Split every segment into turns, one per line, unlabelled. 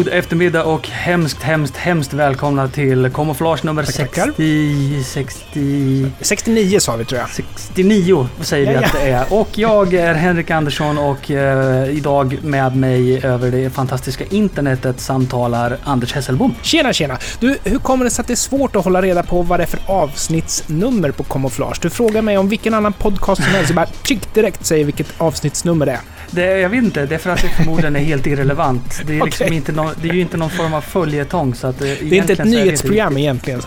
God eftermiddag och hemskt, hemskt, hemskt välkomna till Camouflage nummer
Tackar.
60... 60...
69 sa vi tror jag.
69 säger vi
Ja, ja.
att det är. Och jag är Henrik Andersson och eh, idag med mig över det fantastiska internetet samtalar Anders Hesselbom.
Tjena, tjena! Du, hur kommer det sig att det är svårt att hålla reda på vad det är för avsnittsnummer på Camouflage? Du frågar mig om vilken annan podcast som helst, jag bara tjick direkt säger vilket avsnittsnummer det är.
Det, jag vet inte, det är för att det förmodligen är helt irrelevant. Det är, liksom
Okej.
inte någon, det är ju inte någon form av följetong så att det,
Det är inte ett nyhetsprogram egentligen.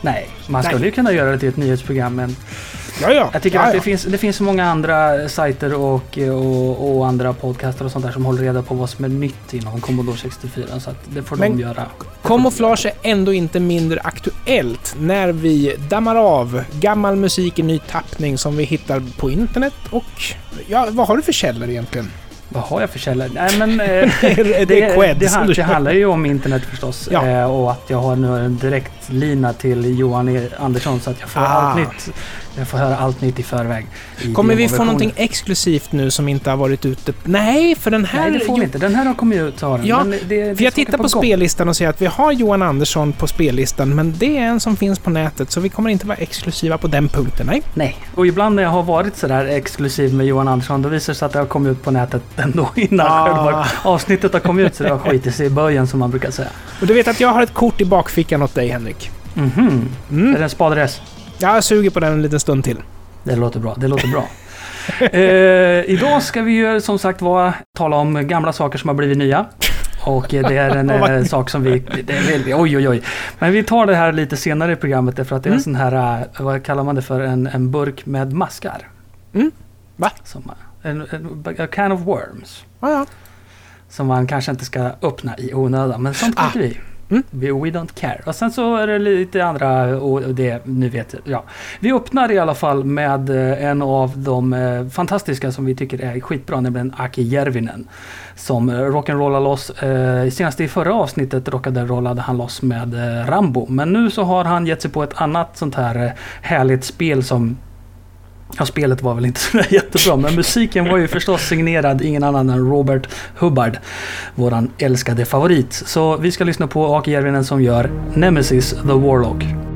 Nej, man skulle ju kunna göra det till ett nyhetsprogram men
Ja, ja.
Jag tycker
ja,
att det finns, det finns många andra sajter och, och, och andra podcaster och sånt där som håller reda på vad som är nytt inom Commodore 64. Så det får
Men-
de göra.
Camouflage är ändå inte mindre aktuellt när vi dammar av gammal musik i ny tappning som vi hittar på internet och... Ja, vad har du för källor egentligen?
Vad har jag för källor? Nej men... eh,
det, det
det, det handlar ju om internet förstås.
Ja.
Eh, och att jag har nu en direkt lina till Johan E. Andersson så att jag får,
Ah.
allt nytt, jag får höra allt nytt i förväg. i
Kommer vi få någonting exklusivt nu som inte har varit ute? Nej, för den här...
Nej det får vi inte. Den här har kommit ut har den.
Ja,
Men det,
För jag tittar på
gång.
spellistan och ser att vi har Johan Andersson på spellistan, men det är en som finns på nätet, så vi kommer inte vara exklusiva på den punkten. Nej.
Nej, och ibland när jag har varit sådär exklusiv med Johan Andersson då visar det sig att det har kommit ut på nätet ändå innan
Ah.
själva avsnittet har kommit ut så det har skitit sig i början som man brukar säga.
Och du vet att jag har ett kort i bakfickan åt dig, Henrik.
Mhm. Är
Mm.
det en spadress?
Jag suger på den en liten stund till.
Det låter bra, det låter bra. eh, idag ska vi ju som sagt var tala om gamla saker som har blivit nya. Och eh, det är en eh, sak som vi... Det är väldigt, oj, oj, oj. Men vi tar det här lite senare i programmet därför att det är en
Mm.
sån här... eh, Vad kallar man det för? En, en burk med maskar.
Mm. Va?
Som, en, en, a can of worms.
Ja, ja.
Som man kanske inte ska öppna i onödan. Men sånt
Ah.
skiter vi i.
Mm.
We, don't care. Och sen så är det lite andra och det, nu vet jag. Ja. Vi öppnar i alla fall med eh, en av de eh, fantastiska som vi tycker är skitbra, nämligen Aki Järvinen. Som eh, rock'n'rollar loss, eh, senast i förra avsnittet rockade han loss med Rambo. Men nu så har han gett sig på ett annat sånt här härligt spel som Ja, spelet var väl inte så jättebra, men musiken var ju förstås signerad ingen annan än Robert Hubbard, våran älskade favorit. Så vi ska lyssna på Aki Järvinen som gör Nemesis the Warlock.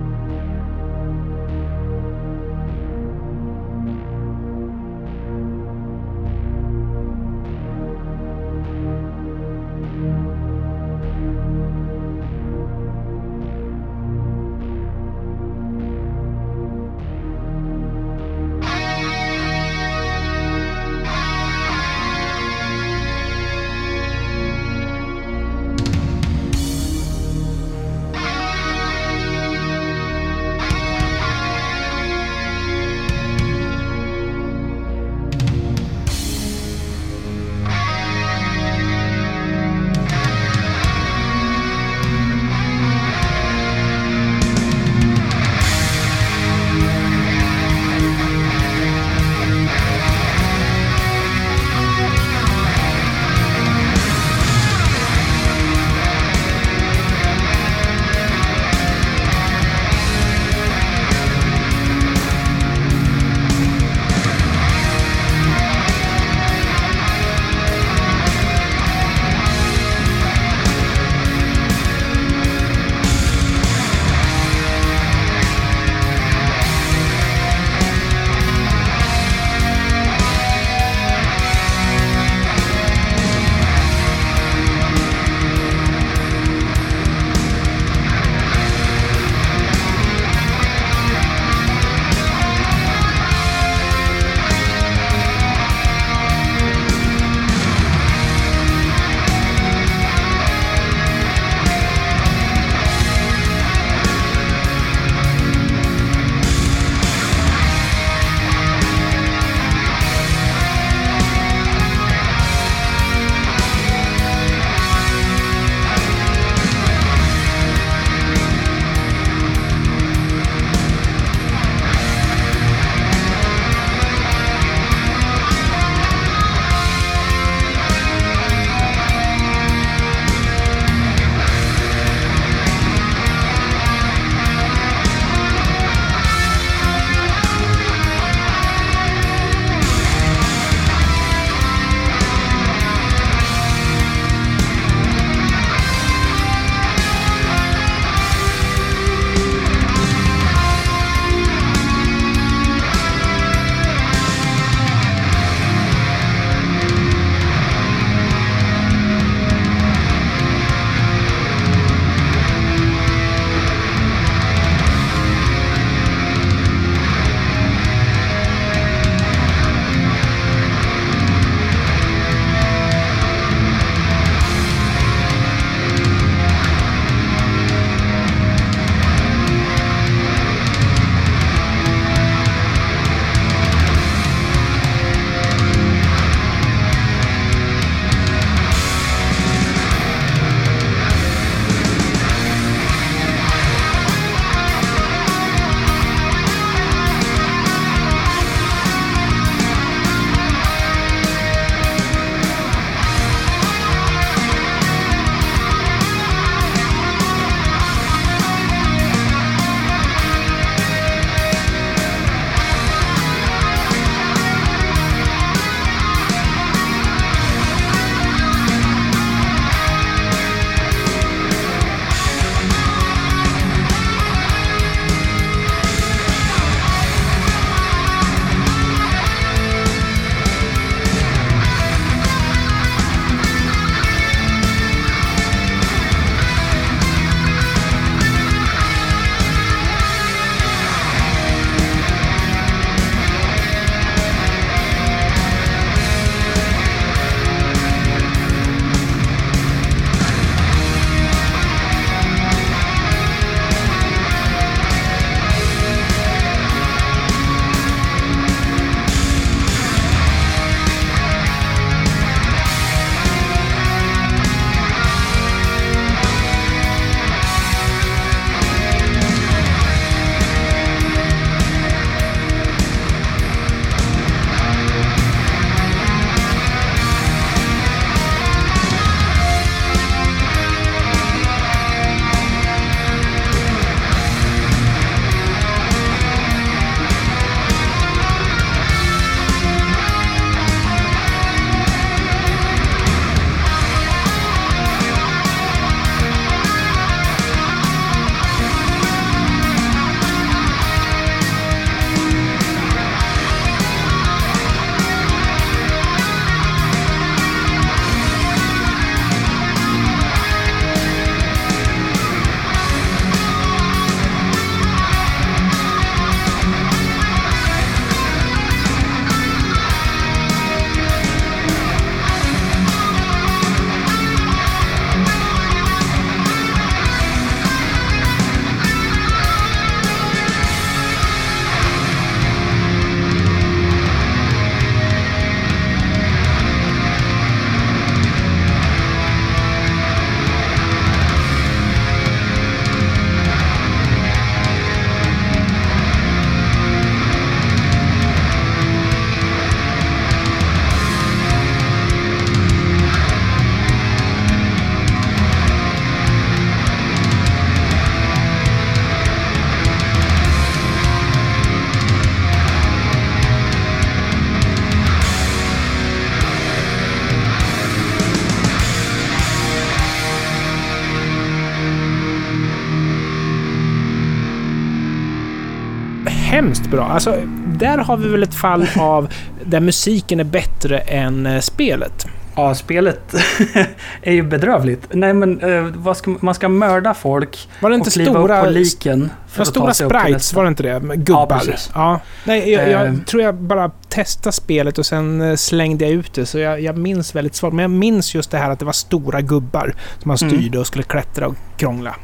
Bra. Alltså, där har vi väl ett fall av där musiken är bättre än eh, spelet.
Ja, spelet är ju bedrövligt. Nej, men vad ska, man ska mörda folk
Var det inte
och kliva
stora...
upp på liken. för att ta
stora sprites, var det inte det? Gubbar.
precis.
Ja. Nej, jag, jag
Eh.
tror jag bara testade spelet och sen slängde jag ut det. Så jag, jag minns väldigt svagt. Men jag minns just det här att det var stora gubbar som man
Mm.
styrde och skulle klättra och krångla.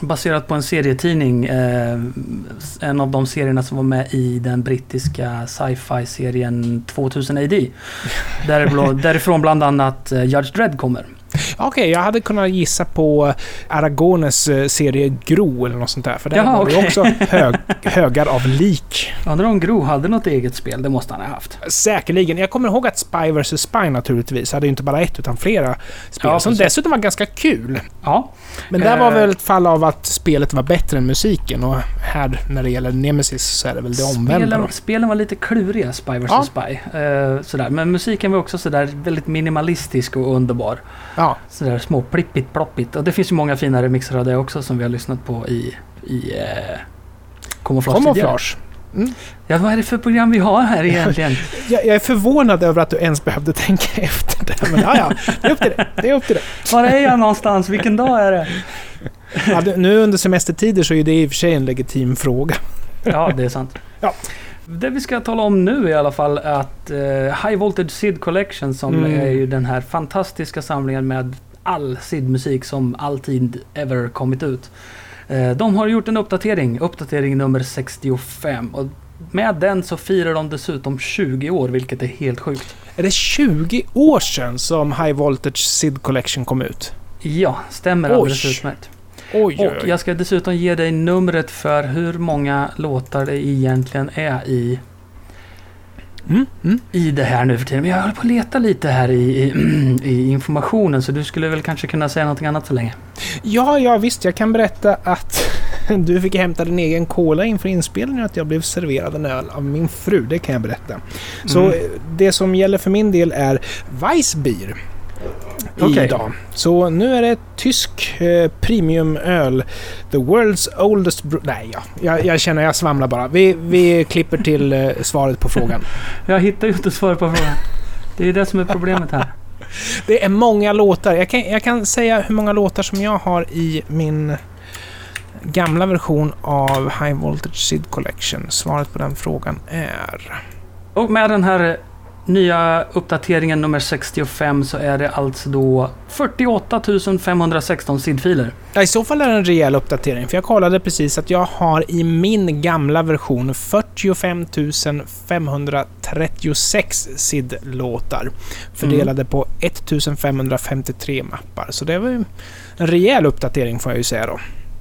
Baserat på en serietidning. Eh, en av de serierna som var med i den brittiska sci-fi-serien 2000 AD. Därifrån bland annat eh, Judge Dredd kommer.
Okej, jag hade kunnat gissa på Aragones eh, serie Gro eller något sånt där. För där
Jaha,
var det
okej.
också hög, högar av lik.
Undrar om Gro hade något eget spel? Det måste han ha haft.
Säkerligen. Jag kommer ihåg att Spy vs Spy naturligtvis hade ju inte bara ett utan flera spel.
Ja,
som
precis.
dessutom var ganska kul.
Ja,
Men där var
Eh.
väl ett fall av att spelet var bättre än musiken och här när det gäller Nemesis så är det väl det omvända.
spelen, spelen var lite kluriga, Spy vs
Ja.
Spy. Eh, sådär. Men musiken var också sådär väldigt minimalistisk och underbar.
Ja,
Sådär små plippigt ploppigt. Och det finns ju många fina remixer av det också som vi har lyssnat på i, i eh, Camouflage tidigare.
kamouflage.
Ja, vad är det för program vi har här egentligen?
Jag, jag är förvånad över att du ens behövde tänka efter det. Men ja, ja, det är upp till det. Det är upp till det.
Var är jag någonstans? Vilken dag är det?
Ja, nu under semestertider så är det i och för sig en legitim fråga.
Ja, det är sant.
Ja.
Det vi ska tala om nu i alla fall är att eh, High Voltage SID Collection som
Mm.
är ju den här fantastiska samlingen med all SID-musik som alltid ever kommit ut. Eh, de har gjort en uppdatering, uppdatering nummer 65. Och med den så firar de dessutom 20 år, vilket är helt sjukt.
Är det 20 år sedan som High Voltage SID Collection kom ut?
Ja, stämmer
Oj.
alldeles utmärkt.
Oj, oj,
Och jag ska dessutom ge dig numret för hur många låtar det egentligen är i,
Mm, mm.
i det här nu för tiden. Men jag håller på att leta lite här i, i, i informationen så du skulle väl kanske kunna säga någonting annat så länge.
Ja, ja visst. Jag kan berätta att du fick hämta din egen cola inför inspelningen och att jag blev serverad en öl av min fru. Det kan jag berätta. Så
Mm.
det som gäller för min del är Weissbier.
Okej.
Idag. Så nu är det tysk eh, premiumöl. The world's oldest... Nej, ja. jag, jag känner jag svamlar bara. Vi, vi klipper till eh, svaret på frågan.
Jag hittar ju inte svar på frågan. Det är det som är problemet här.
Det är många låtar. Jag kan, jag kan säga hur många låtar som jag har i min gamla version av High Voltage SID Collection. Svaret på den frågan är...
Och med den här nya uppdateringen nummer 65 så är det alltså då 48 516 SID-filer.
Ja, I så fall är det en rejäl uppdatering, för jag kollade precis att jag har i min gamla version 45 536 SID-låtar fördelade på 1553 mappar. Så det var ju en rejäl uppdatering får jag ju säga då.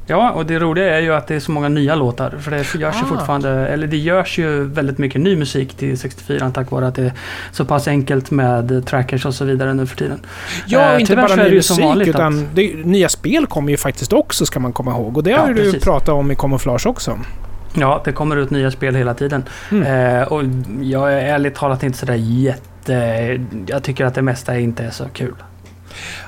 Ja, och det roliga är ju att det är så många nya låtar. För det görs ju
Ah.
fortfarande, eller det görs ju väldigt mycket ny musik till 64 tack vare att det är så pass enkelt med trackers och så vidare nu för tiden.
Ja,
Eh,
inte bara ny
ju
musik, utan
att-
det, nya spel kommer ju faktiskt också, ska man komma ihåg. Och det
Ja,
har ju du pratat om i Camouflage också.
Ja, det kommer ut nya spel hela tiden.
Mm.
Eh, och jag är ärligt talat inte sådär jätte... Jag tycker att det mesta inte är så kul.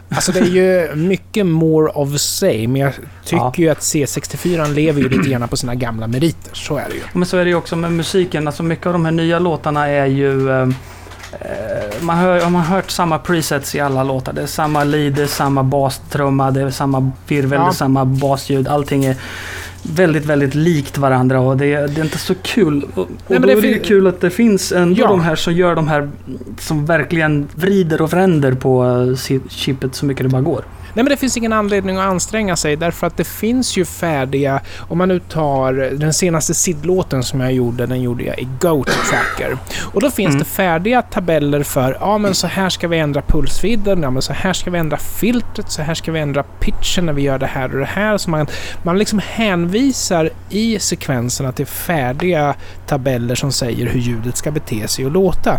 Alltså det är ju mycket more of same, men jag tycker
Ja.
ju att C64 lever ju lite grann på sina gamla meriter. Så är det ju.
Men så är det ju också med musiken. Alltså mycket av de här nya låtarna är ju... eh, eh, man, hör, man har hört samma presets i alla låtar. Det är samma lead, det är samma bastrumma, det är samma virvel,
Ja.
det är samma basljud. Allting är väldigt, väldigt likt varandra och det, är- det är inte så kul. Och, och
men
då
det
är det kul att det finns ändå
Ja.
de här som gör de här som verkligen vrider och vänder på chippet så mycket det bara går.
Nej men det finns ingen anledning att anstränga sig därför att det finns ju färdiga, om man nu tar den senaste SID-låten som jag gjorde, den gjorde jag i Goat Tracker. Och då finns
Mm.
det färdiga tabeller för, ja men så här ska vi ändra pulsvidden, ja men så här ska vi ändra filtret, så här ska vi ändra pitchen när vi gör det här och det här. Så man, man liksom hänvisar i sekvenserna till färdiga tabeller som säger hur ljudet ska bete sig och låta.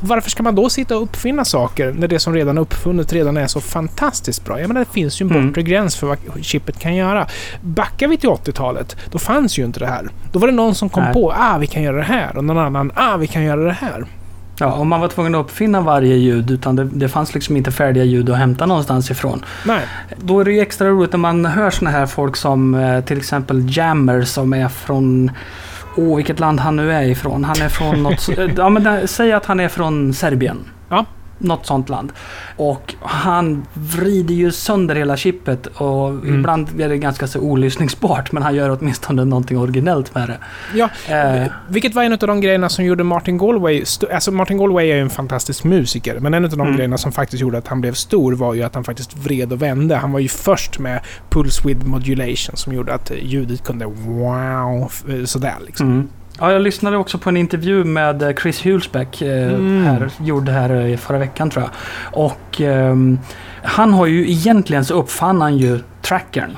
Varför ska man då sitta och uppfinna saker när det som redan är uppfunnet redan är så fantastiskt bra? Jag menar, det finns ju en
Mm.
bortre gräns för vad chippet kan göra. Backar vi till 80-talet, då fanns ju inte det här. Då var det någon som kom
Nej.
på ah, vi kan göra det här och någon annan ah, vi kan göra det här.
Ja, och man var tvungen att uppfinna varje ljud utan det, det fanns liksom inte färdiga ljud att hämta någonstans ifrån.
Nej.
Då är det ju extra roligt när man hör såna här folk som eh, till exempel Jammer som är från Åh, vilket land han nu är ifrån. Han är från något... ja, men där, säg att han är från Serbien.
Ja.
Något sånt land. Och han vrider ju sönder hela chippet och
Mm.
ibland är det ganska så olyssningsbart men han gör åtminstone någonting originellt med det.
Ja,
Eh,
vilket var en av de grejerna som gjorde Martin Galway... Alltså Martin Galway är ju en fantastisk musiker, men en av de
Mm.
grejerna som faktiskt gjorde att han blev stor var ju att han faktiskt vred och vände. Han var ju först med Pulse Width Modulation som gjorde att ljudet kunde wow, f- sådär liksom.
Mm. Ja, jag lyssnade också på en intervju med eh, Chris Hulsbeck, eh,
Mm.
här, gjord här i förra veckan tror jag. Och ehm, han har ju egentligen så uppfann han ju trackern.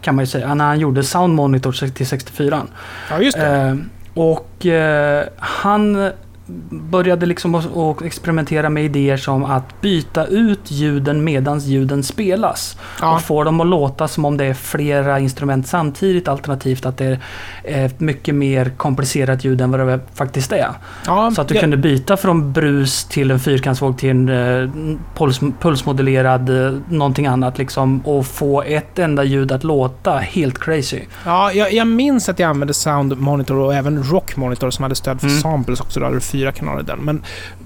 Kan man ju säga, när han gjorde Sound Monitor till 64.
Ja, just det.
Eh, och eh, han började liksom att- experimentera med idéer som att byta ut ljuden medan ljuden spelas.
ja.
Och få dem att låta som om det är flera instrument samtidigt alternativt att det är ett mycket mer komplicerat ljud än vad det faktiskt är.
ja,
Så att du
ja,
kunde byta från brus till en fyrkantsvåg till en eh, puls, pulsmodellerad eh, någonting annat liksom och få ett enda ljud att låta helt crazy.
Ja, jag, jag minns att jag använde Sound Monitor och även Rock Monitor som hade stöd för
Mm.
samples också. Då fyra kanaler där. Men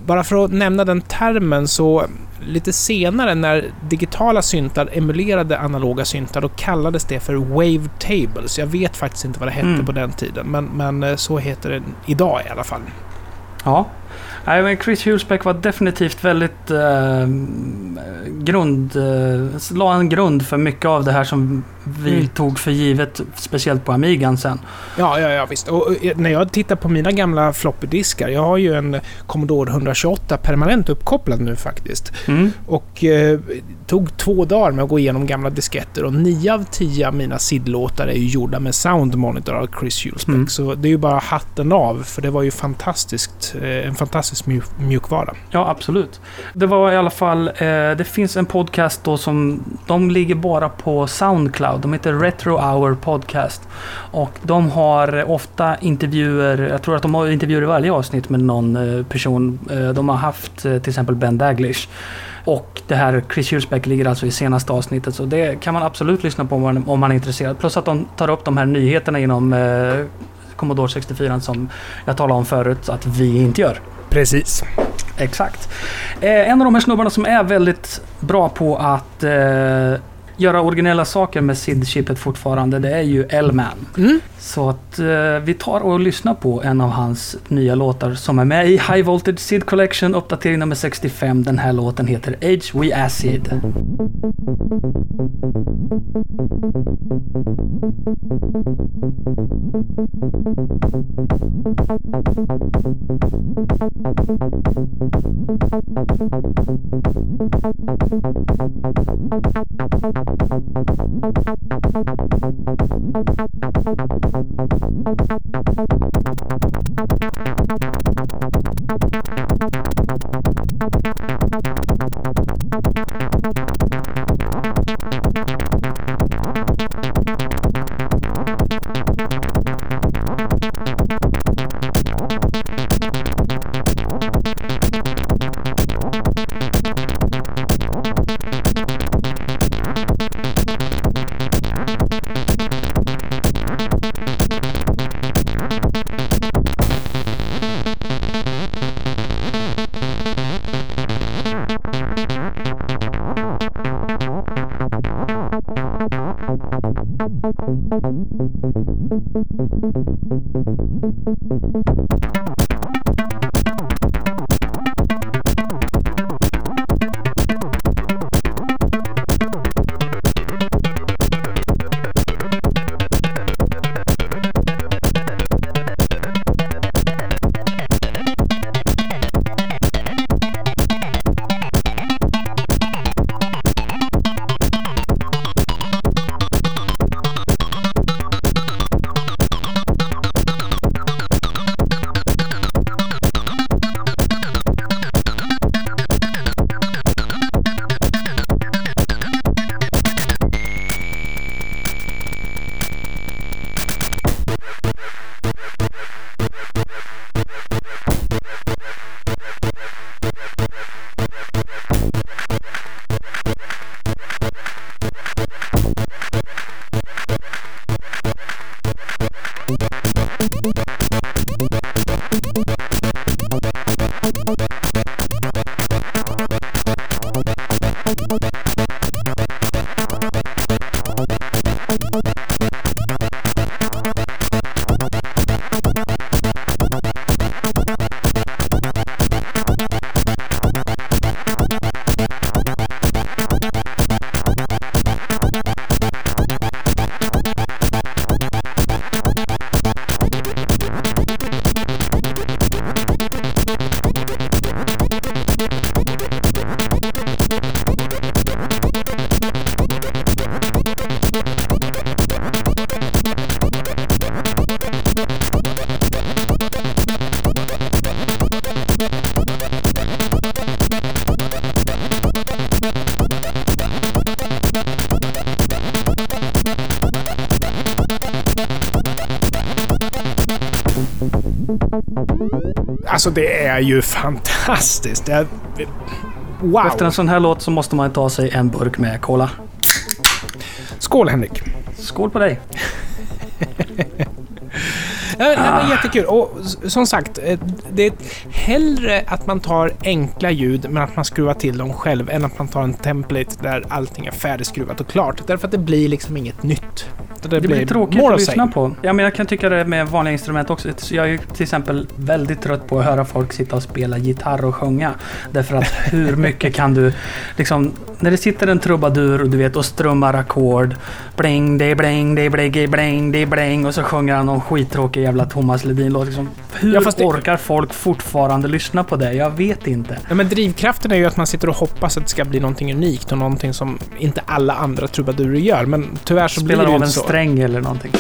bara för att nämna den termen så lite senare när digitala syntar emulerade analoga syntar då kallades det för wave tables. Jag vet faktiskt inte vad det hette
Mm.
på den tiden men, men eh, så heter det idag i alla fall.
Ja. Nej, men Chris Hulsbeck var definitivt väldigt eh, grund... Eh, la en grund för mycket av det här som vi
Mm.
tog för givet, speciellt på Amigan sen.
Ja, ja, ja visst. Och eh, när jag tittar på mina gamla floppy-diskar, jag har ju en Commodore 128 permanent uppkopplad nu faktiskt.
Mm.
Och eh, tog två dagar med att gå igenom gamla disketter och nio av tio av mina sidlåtar är ju gjorda med Sound Monitor av Chris Hulsbeck.
Mm.
Så det är ju bara hatten av, för det var ju fantastiskt, eh, en fantastisk mjuk, mjukvara.
Ja, absolut. Det var i alla fall... Eh, det finns en podcast då som... De ligger bara på Soundcloud. De heter Retro Hour Podcast. Och de har ofta intervjuer... Jag tror att de har intervjuer i varje avsnitt med någon eh, person. Eh, de har haft eh, till exempel Ben Daglish. Och det här Chris Hulsbeck ligger alltså i senaste avsnittet. Så det kan man absolut lyssna på om man, om man är intresserad. Plus att de tar upp de här nyheterna inom eh, Commodore 64 som jag talade om förut att vi inte gör.
Precis.
Exakt. Eh, en av de här snubbarna som är väldigt bra på att eh, göra originella saker med SID-chipet fortfarande, det är ju L-Man.
Mm.
Så att eh, vi tar och lyssnar på en av hans nya låtar som är med i High Voltage SID Collection, uppdatering nummer 65. Den här låten heter Age We Acid. Thank you.
Alltså det är ju fantastiskt. Är, wow!
Efter en sån här låt så måste man ta sig en burk med cola.
Skål Henrik!
Skål på dig!
Det var jättekul. Och som sagt, eh, det är hellre att man tar enkla ljud men att man skruvar till dem själv än att man tar en template där allting är färdigskruvat och klart. Därför att det blir liksom inget nytt.
Det blir tråkigt
more
att lyssna på. Ja, men jag kan tycka det med vanliga instrument också. Så Jag är till exempel väldigt trött på att höra folk sitta och spela gitarr och sjunga. Därför att hur mycket kan du... Liksom, när det sitter en trubadur och du vet och strummar ackord. Bling, det bling, det bling, bling, det bling. Och så sjunger han någon skittråkig jävla Thomas Ledin-låt. Liksom, hur
Ja, det-
orkar folk fortfarande lyssna på det? Jag vet inte.
Ja, men drivkraften är ju att man sitter och hoppas att det ska bli någonting unikt och någonting som inte alla andra trubadurer gör. Men tyvärr så
Spelar
blir det ju inte så.
Sträng eller någonting.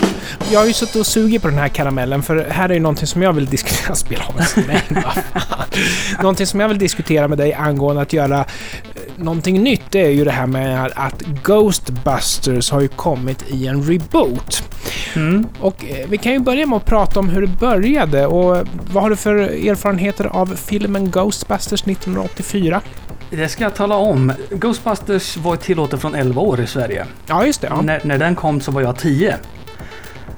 Jag har ju suttit och sugit på den här karamellen för här är ju någonting som jag vill diskutera. Spela av en sträng. Någonting som jag vill diskutera med dig angående att göra eh, någonting nytt, det är ju det här med att Ghostbusters har ju kommit i en reboot.
Mm.
Och eh, vi kan ju börja med att prata om hur det började och vad har du för erfarenheter av filmen Ghostbusters 1984?
Det ska jag tala om. Ghostbusters var tillåten från 11 år i Sverige.
Ja, just det. Ja.
När, när den kom så var jag 10.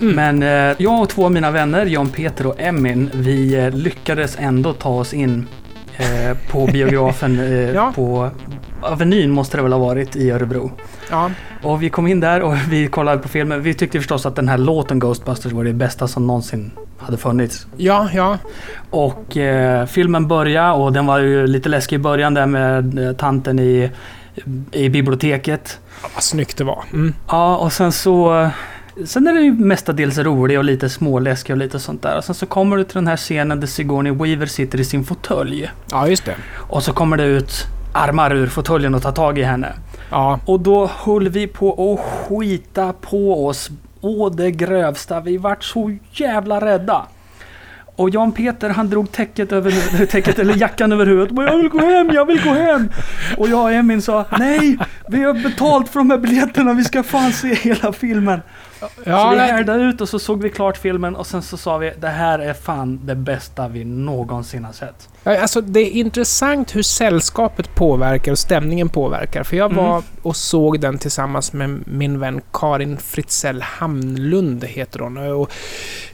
Mm.
Men eh, jag och två av mina vänner, Jan Peter och Emin, vi eh, lyckades ändå ta oss in eh, på biografen eh,
Ja.
på Avenyn måste det väl ha varit i Örebro.
ja.
Och vi kom in där och vi kollade på filmen. Vi tyckte förstås att den här låten Ghostbusters var det bästa som någonsin hade funnits.
Ja, ja.
Och eh, filmen började och den var ju lite läskig i början där med eh, tanten i, i biblioteket.
Vad snyggt det var. Mm.
Ja, och sen så... Sen är den ju mestadels rolig och lite småläskig och lite sånt där. Och sen så kommer du till den här scenen där Sigourney Weaver sitter i sin fåtölj.
Ja, just det.
Och så kommer det ut armar ur fåtöljen och tar tag i henne.
Ja,
Och då höll vi på att skita på oss. Å det grövsta. Vi vart så jävla rädda. Och Jan Peter han drog täcket över täcket, eller jackan över huvudet. Och jag vill gå hem, jag vill gå hem! Och jag och Emin sa nej, vi har betalt för de här biljetterna, vi ska fan se hela filmen så
ja
vi
det-
härdade ut och så såg vi klart filmen och sen så sa vi det här är fan det bästa vi någonsin har sett.
Alltså det är intressant hur sällskapet påverkar och stämningen påverkar. För jag var
Mm.
och såg den tillsammans med min vän Karin Fritzell Hamnlund, heter hon. Och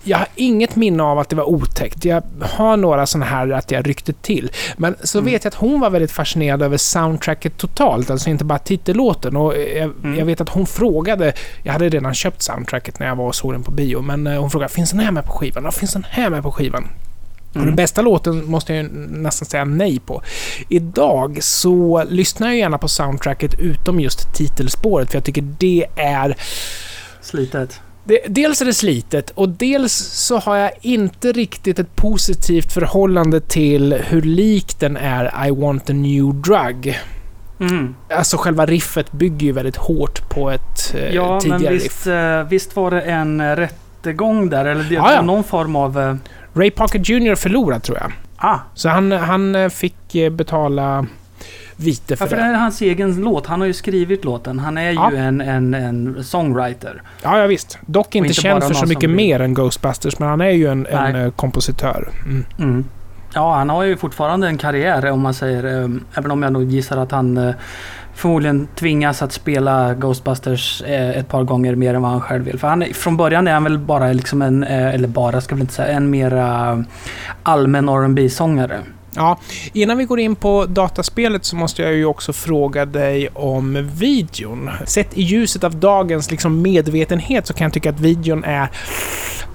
jag har inget minne av att det var otäckt. Jag har några sådana här att jag ryckte till. Men så
Mm.
vet jag att hon var väldigt fascinerad över soundtracket totalt, alltså inte bara titellåten. Och jag,
Mm.
jag vet att hon frågade, jag hade redan köpt soundtracket när jag var och såg den på bio, men eh, hon frågade finns den här med på skivan? Ja, finns den här med på skivan? Och den
Mm.
bästa låten måste jag ju nästan säga nej på. Idag så lyssnar jag gärna på soundtracket utom just titelspåret för jag tycker det är...
Slitet.
Det, dels är det slitet och dels så har jag inte riktigt ett positivt förhållande till hur lik den är I want a new drug.
Mm.
Alltså själva riffet bygger ju väldigt hårt på ett eh,
Ja, men
tidigare riff.
visst, eh, visst var det en eh, rättegång där? Eller det,
Ja, ja.
någon form av... eh,
Ray Parker Jr förlorade tror jag.
Ah,
Så han, han eh, fick eh, betala vite för
ja, för
det.
det är hans egen låt. Han har ju skrivit låten. Han är ju
Ja.
en, en, en songwriter.
Ja, ja visst. Dock inte,
inte
känd för så mycket
blir-
mer än Ghostbusters, men han är ju en, en kompositör. Mm.
Mm. Ja, han har ju fortfarande en karriär om man säger. Eh, även om jag nog gissar att han eh, förmodligen tvingas att spela Ghostbusters eh, ett par gånger mer än vad han själv vill. För han, från början är han väl bara liksom en, eller bara ska jag väl inte säga, en mera allmän rb sångare
Ja, innan vi går in på dataspelet så måste jag ju också fråga dig om videon. Sett i ljuset av dagens liksom medvetenhet så kan jag tycka att videon är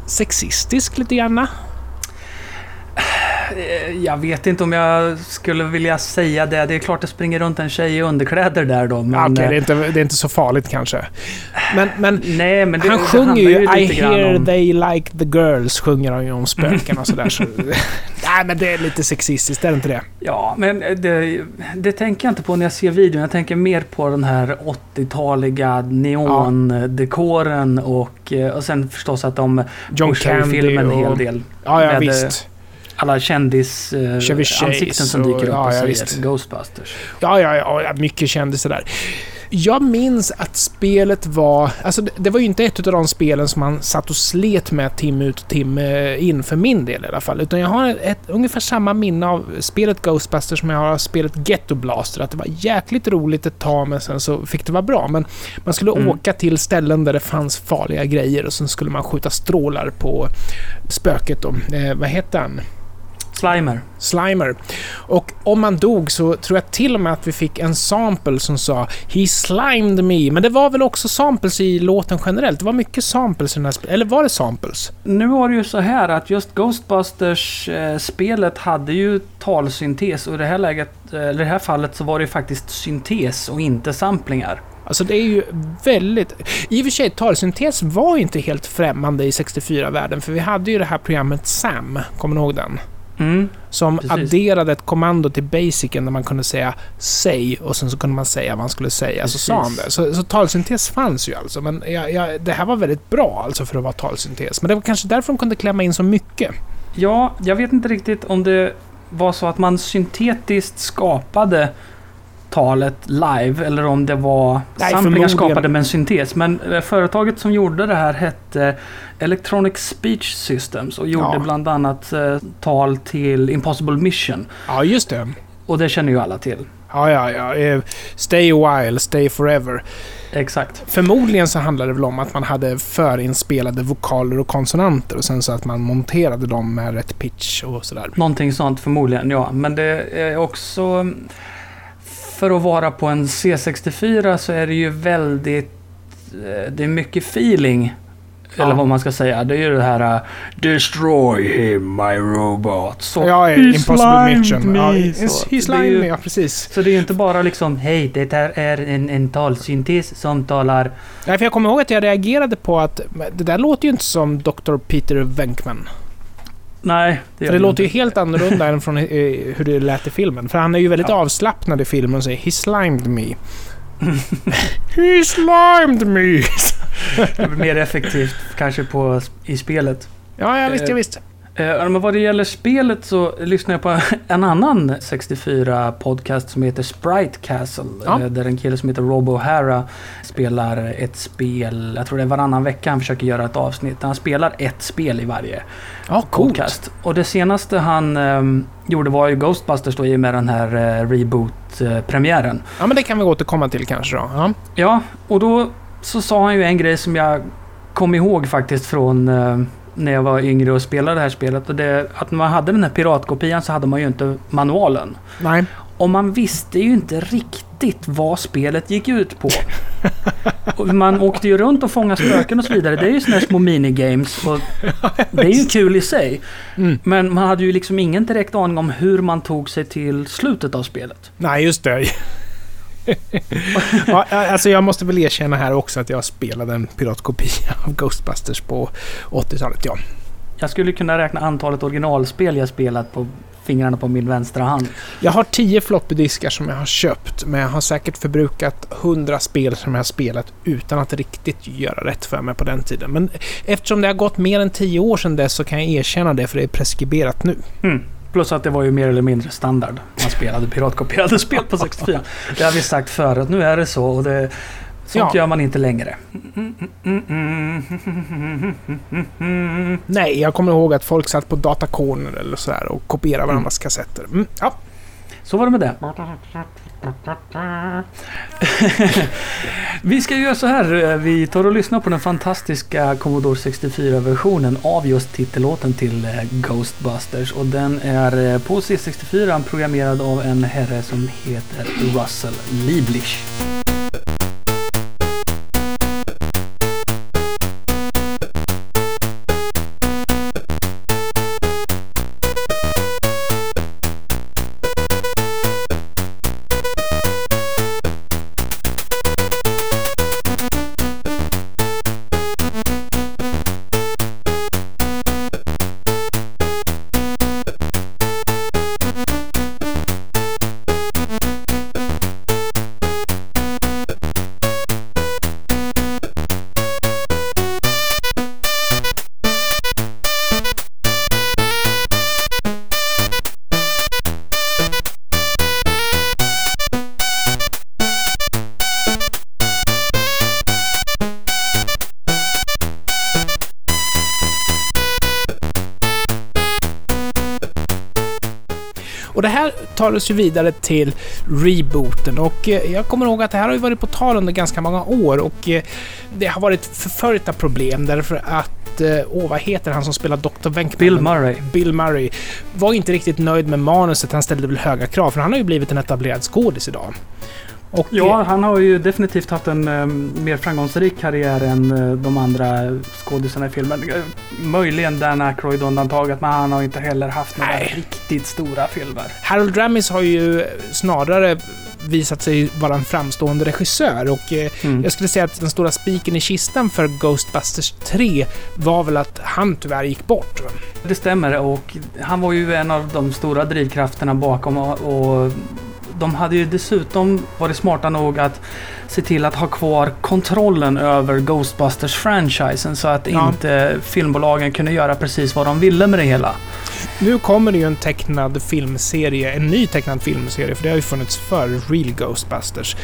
sexistisk lite grann.
Eh, Jag vet inte om jag skulle vilja säga det. Det är klart det springer runt en tjej i underkläder där då. Men,
Okej,
eh,
det, är inte, det är inte så farligt kanske. Men, men
Nej, men det,
han sjunger
handlar
ju I hear
om-
they like the girls, sjunger han ju om spöken och sådär. Så, nej, men det är lite sexistiskt, är det inte det?
Ja, men det, det tänker jag inte på när jag ser videon. Jag tänker mer på den här 80-taliga neondekoren och, eh, och sen förstås att de
John
pushar ju
Candy
filmen en hel
och...
del.
Ja, ja
med,
visst.
Alla kändis eh, som
och-
dyker upp
ja,
och
ja,
säger
visst.
Ghostbusters.
Ja, ja, ja, ja, mycket kändisar där. Jag minns att spelet var... Alltså det, det var ju inte ett av de spelen som man satt och slet med timme ut och timme in, för min del i alla fall. Utan jag har ett, ungefär samma minne av spelet Ghostbusters som jag har av spelet Ghetto Blaster. Att det var jäkligt roligt ett tag, men sen så fick det vara bra. Men man skulle
Mm.
åka till ställen där det fanns farliga grejer och sen skulle man skjuta strålar på spöket då. Eh, vad heter han?
Slimer.
Slimer. Och om man dog så tror jag till och med att vi fick en sample som sa “He slimed me”. Men det var väl också samples i låten generellt? Det var mycket samples i den här sp- Eller var det samples?
Nu var det ju så här att just Ghostbusters-spelet hade ju talsyntes och i det här läget, eh, eller i det här fallet så var det ju faktiskt syntes och inte samplingar.
Alltså det är ju väldigt... I och för sig, talsyntes var ju inte helt främmande i 64-världen, för vi hade ju det här programmet SAM, kommer ni ihåg den?
Mm.
Som
Precis.
adderade ett kommando till basicen där man kunde säga säg och sen så kunde man säga vad man skulle säga, så sa han
Precis.
det. Så, så talsyntes fanns ju alltså, men jag, jag, det här var väldigt bra alltså för att vara talsyntes. Men det var kanske därför de kunde klämma in så mycket.
Ja, jag vet inte riktigt om det var så att man syntetiskt skapade talet live eller om det var
Nej,
samplingar skapade med en syntes. Men eh, företaget som gjorde det här hette Electronic Speech Systems och gjorde
Ja.
bland annat eh, tal till Impossible Mission.
Ja, just det.
Och det känner ju alla till.
Ja, ja, ja. eh, Stay a while, stay forever.
Exakt.
Förmodligen så handlade det väl om att man hade förinspelade vokaler och konsonanter och sen så att man monterade dem med rätt pitch och sådär.
Någonting sånt förmodligen, ja. Men det är också... För att vara på en C64 så är det ju väldigt... eh, Det är mycket feeling.
Ja.
Eller vad man ska säga. Det är ju det här... uh, Destroy him, my robot. Så,
Ja, Impossible Mission.
me.
Ja,
Så
he
det är
slimed
ju-
me, ja precis.
så det är ju inte bara liksom Hej, det här är en, en talsyntes som talar...
Nej, för jag kommer ihåg att jag reagerade på att det där låter ju inte som Dr. Peter Venkman.
Nej, det
För det låter ju helt annorlunda än från eh, hur det lät i filmen. För han är ju väldigt
Ja.
avslappnad i filmen och säger “He slimed me”. “He slimed me”.
Det blir mer effektivt kanske på, i spelet.
ja, ja visst, ja,
Eh,
visst.
Eh, men vad det gäller spelet så lyssnar jag på en annan 64-podcast som heter Sprite Castle.
Ja.
eh, Där en kille som heter Rob O'Hara spelar ett spel, jag tror det är varannan vecka han försöker göra ett avsnitt. Han spelar ett spel i varje
Ja, coolt.
podcast. Och det senaste han ehm, gjorde var ju Ghostbusters då i och med den här eh, reboot-premiären.
Ja, men det kan vi återkomma till kanske då. Ja.
Ja, och då så sa han ju en grej som jag kom ihåg faktiskt från eh, när jag var yngre och spelade det här spelet. Och det, att när man hade den här piratkopian så hade man ju inte manualen.
Nej.
Och man visste ju inte riktigt vad spelet gick ut på. Man åkte ju runt och fångade spöken och så vidare. Det är ju såna här små minigames. Och det är ju kul i sig.
Mm.
Men man hade ju liksom ingen direkt aning om hur man tog sig till slutet av spelet.
Nej, just det. ja, alltså jag måste väl erkänna här också att jag spelade en piratkopia av Ghostbusters på 80-talet, ja.
Jag skulle kunna räkna antalet originalspel jag spelat på fingrarna på min vänstra hand.
Jag har 10 floppydiskar som jag har köpt, men jag har säkert förbrukat 100 spel som jag har spelat utan att riktigt göra rätt för mig på den tiden. Men eftersom det har gått mer än 10 år sedan dess så kan jag erkänna det, för det är preskriberat nu.
Mm. Plus att det var ju mer eller mindre standard. Man spelade piratkopierade spel på 64. Det har vi sagt förut. Nu är det så och det, sånt
Ja.
gör man inte längre.
Nej, jag kommer ihåg att folk satt på datakorner eller sådär och kopierade varandras kassetter. Mm, ja.
Så var det med det. vi ska göra så här. Vi tar och lyssnar på den fantastiska Commodore 64-versionen av just titellåten till eh, Ghostbusters. Och den är eh, på C64 programmerad av en herre som heter Russell Lieblish.
Tar oss ju vidare till rebooten och eh, jag kommer ihåg att det här har ju varit på tal under ganska många år och eh, det har varit förföljda problem därför att eh, åh, vad heter han som spelar Dr. Venkman?
Bill Murray.
Bill Murray var inte riktigt nöjd med manuset. Han ställde väl höga krav, för han har ju blivit en etablerad skådis idag. Och,
Ja, han har ju definitivt haft en eh, mer framgångsrik karriär än eh, de andra skådisarna i filmen. Eh, möjligen Dan Aykroyd undantaget, men han har inte heller haft några
Nej.
riktigt stora filmer.
Harold Ramis har ju snarare visat sig vara en framstående regissör och eh,
Mm.
jag skulle säga att den stora spiken i kistan för Ghostbusters 3 var väl att han tyvärr gick bort.
Det stämmer och han var ju en av de stora drivkrafterna bakom och, och de hade ju dessutom varit smarta nog att se till att ha kvar kontrollen över Ghostbusters-franchisen så att
Ja.
inte filmbolagen kunde göra precis vad de ville med det hela.
Nu kommer det ju en tecknad filmserie, en ny tecknad filmserie, för det har ju funnits för Real Ghostbusters.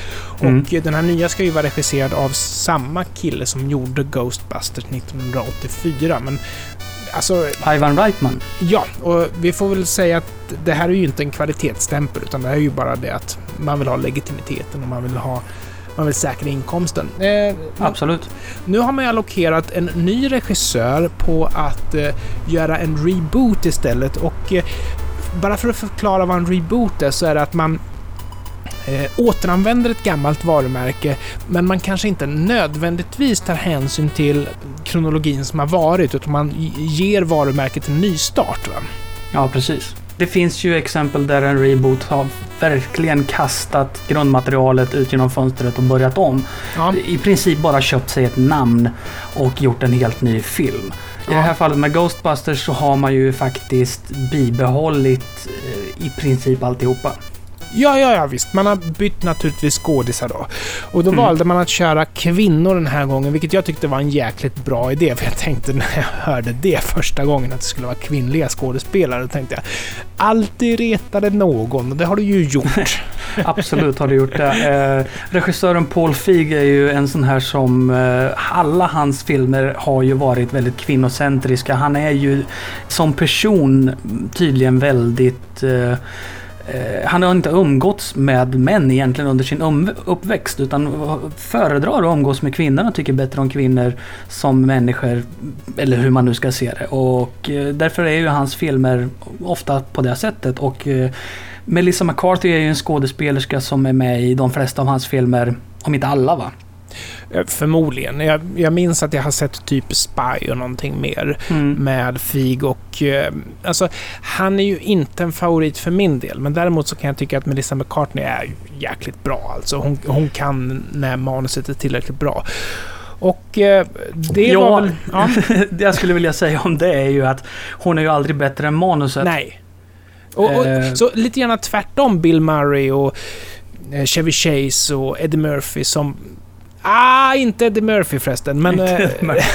Mm.
Och den här nya ska ju vara regisserad av samma kille som gjorde Ghostbusters 1984, men alltså,
Ivan Reitman.
ja, och vi får väl säga att det här är ju inte en kvalitetsstämpel, utan det här är ju bara det att man vill ha legitimiteten och man vill ha man vill säkra inkomsten. Eh,
Absolut.
nu har man allokerat en ny regissör på att eh, göra en reboot istället och eh, bara för att förklara vad en reboot är så är det att man eh, återanvänder ett gammalt varumärke men man kanske inte nödvändigtvis tar hänsyn till kronologin som har varit utan man ger varumärket en nystart. Va?
Ja, precis. Det finns ju exempel där en reboot har verkligen kastat grundmaterialet ut genom fönstret och börjat om.
Ja.
I princip bara köpt sig ett namn och gjort en helt ny film. I
Ja.
det här fallet med Ghostbusters så har man ju faktiskt bibehållit eh, i princip alltihopa.
Ja, ja, ja, visst. Man har bytt naturligtvis skådisar då. Och då
Mm.
valde man att köra kvinnor den här gången, vilket jag tyckte var en jäkligt bra idé. För jag tänkte när jag hörde det första gången att det skulle vara kvinnliga skådespelare, då tänkte jag alltid retade någon och det har du ju gjort.
Absolut har det gjort det. Eh, regissören Paul Feig är ju en sån här som... Eh, alla hans filmer har ju varit väldigt kvinnocentriska. Han är ju som person tydligen väldigt... Eh, Eh, han har inte umgåtts med män egentligen under sin um, uppväxt utan föredrar att umgås med kvinnor och tycker bättre om kvinnor som människor. Eller hur man nu ska se det. Och eh, därför är ju hans filmer ofta på det sättet. Och eh, Melissa McCarthy är ju en skådespelerska som är med i de flesta av hans filmer. Om inte alla va?
Eh, Förmodligen. Jag, jag minns att jag har sett typ Spy och någonting mer
Mm.
med Fig och... Eh, alltså, han är ju inte en favorit för min del, men däremot så kan jag tycka att Melissa McCartney är jäkligt bra. Alltså, hon, hon kan när manuset är tillräckligt bra. Och eh, det
Ja.
var väl... Ja,
det jag skulle vilja säga om det är ju att hon är ju aldrig bättre än manuset.
nej. Och, och,
Eh.
Så lite grann tvärtom Bill Murray och Chevy Chase och Eddie Murphy som... Ah, inte Eddie Murphy förresten, men... Eh.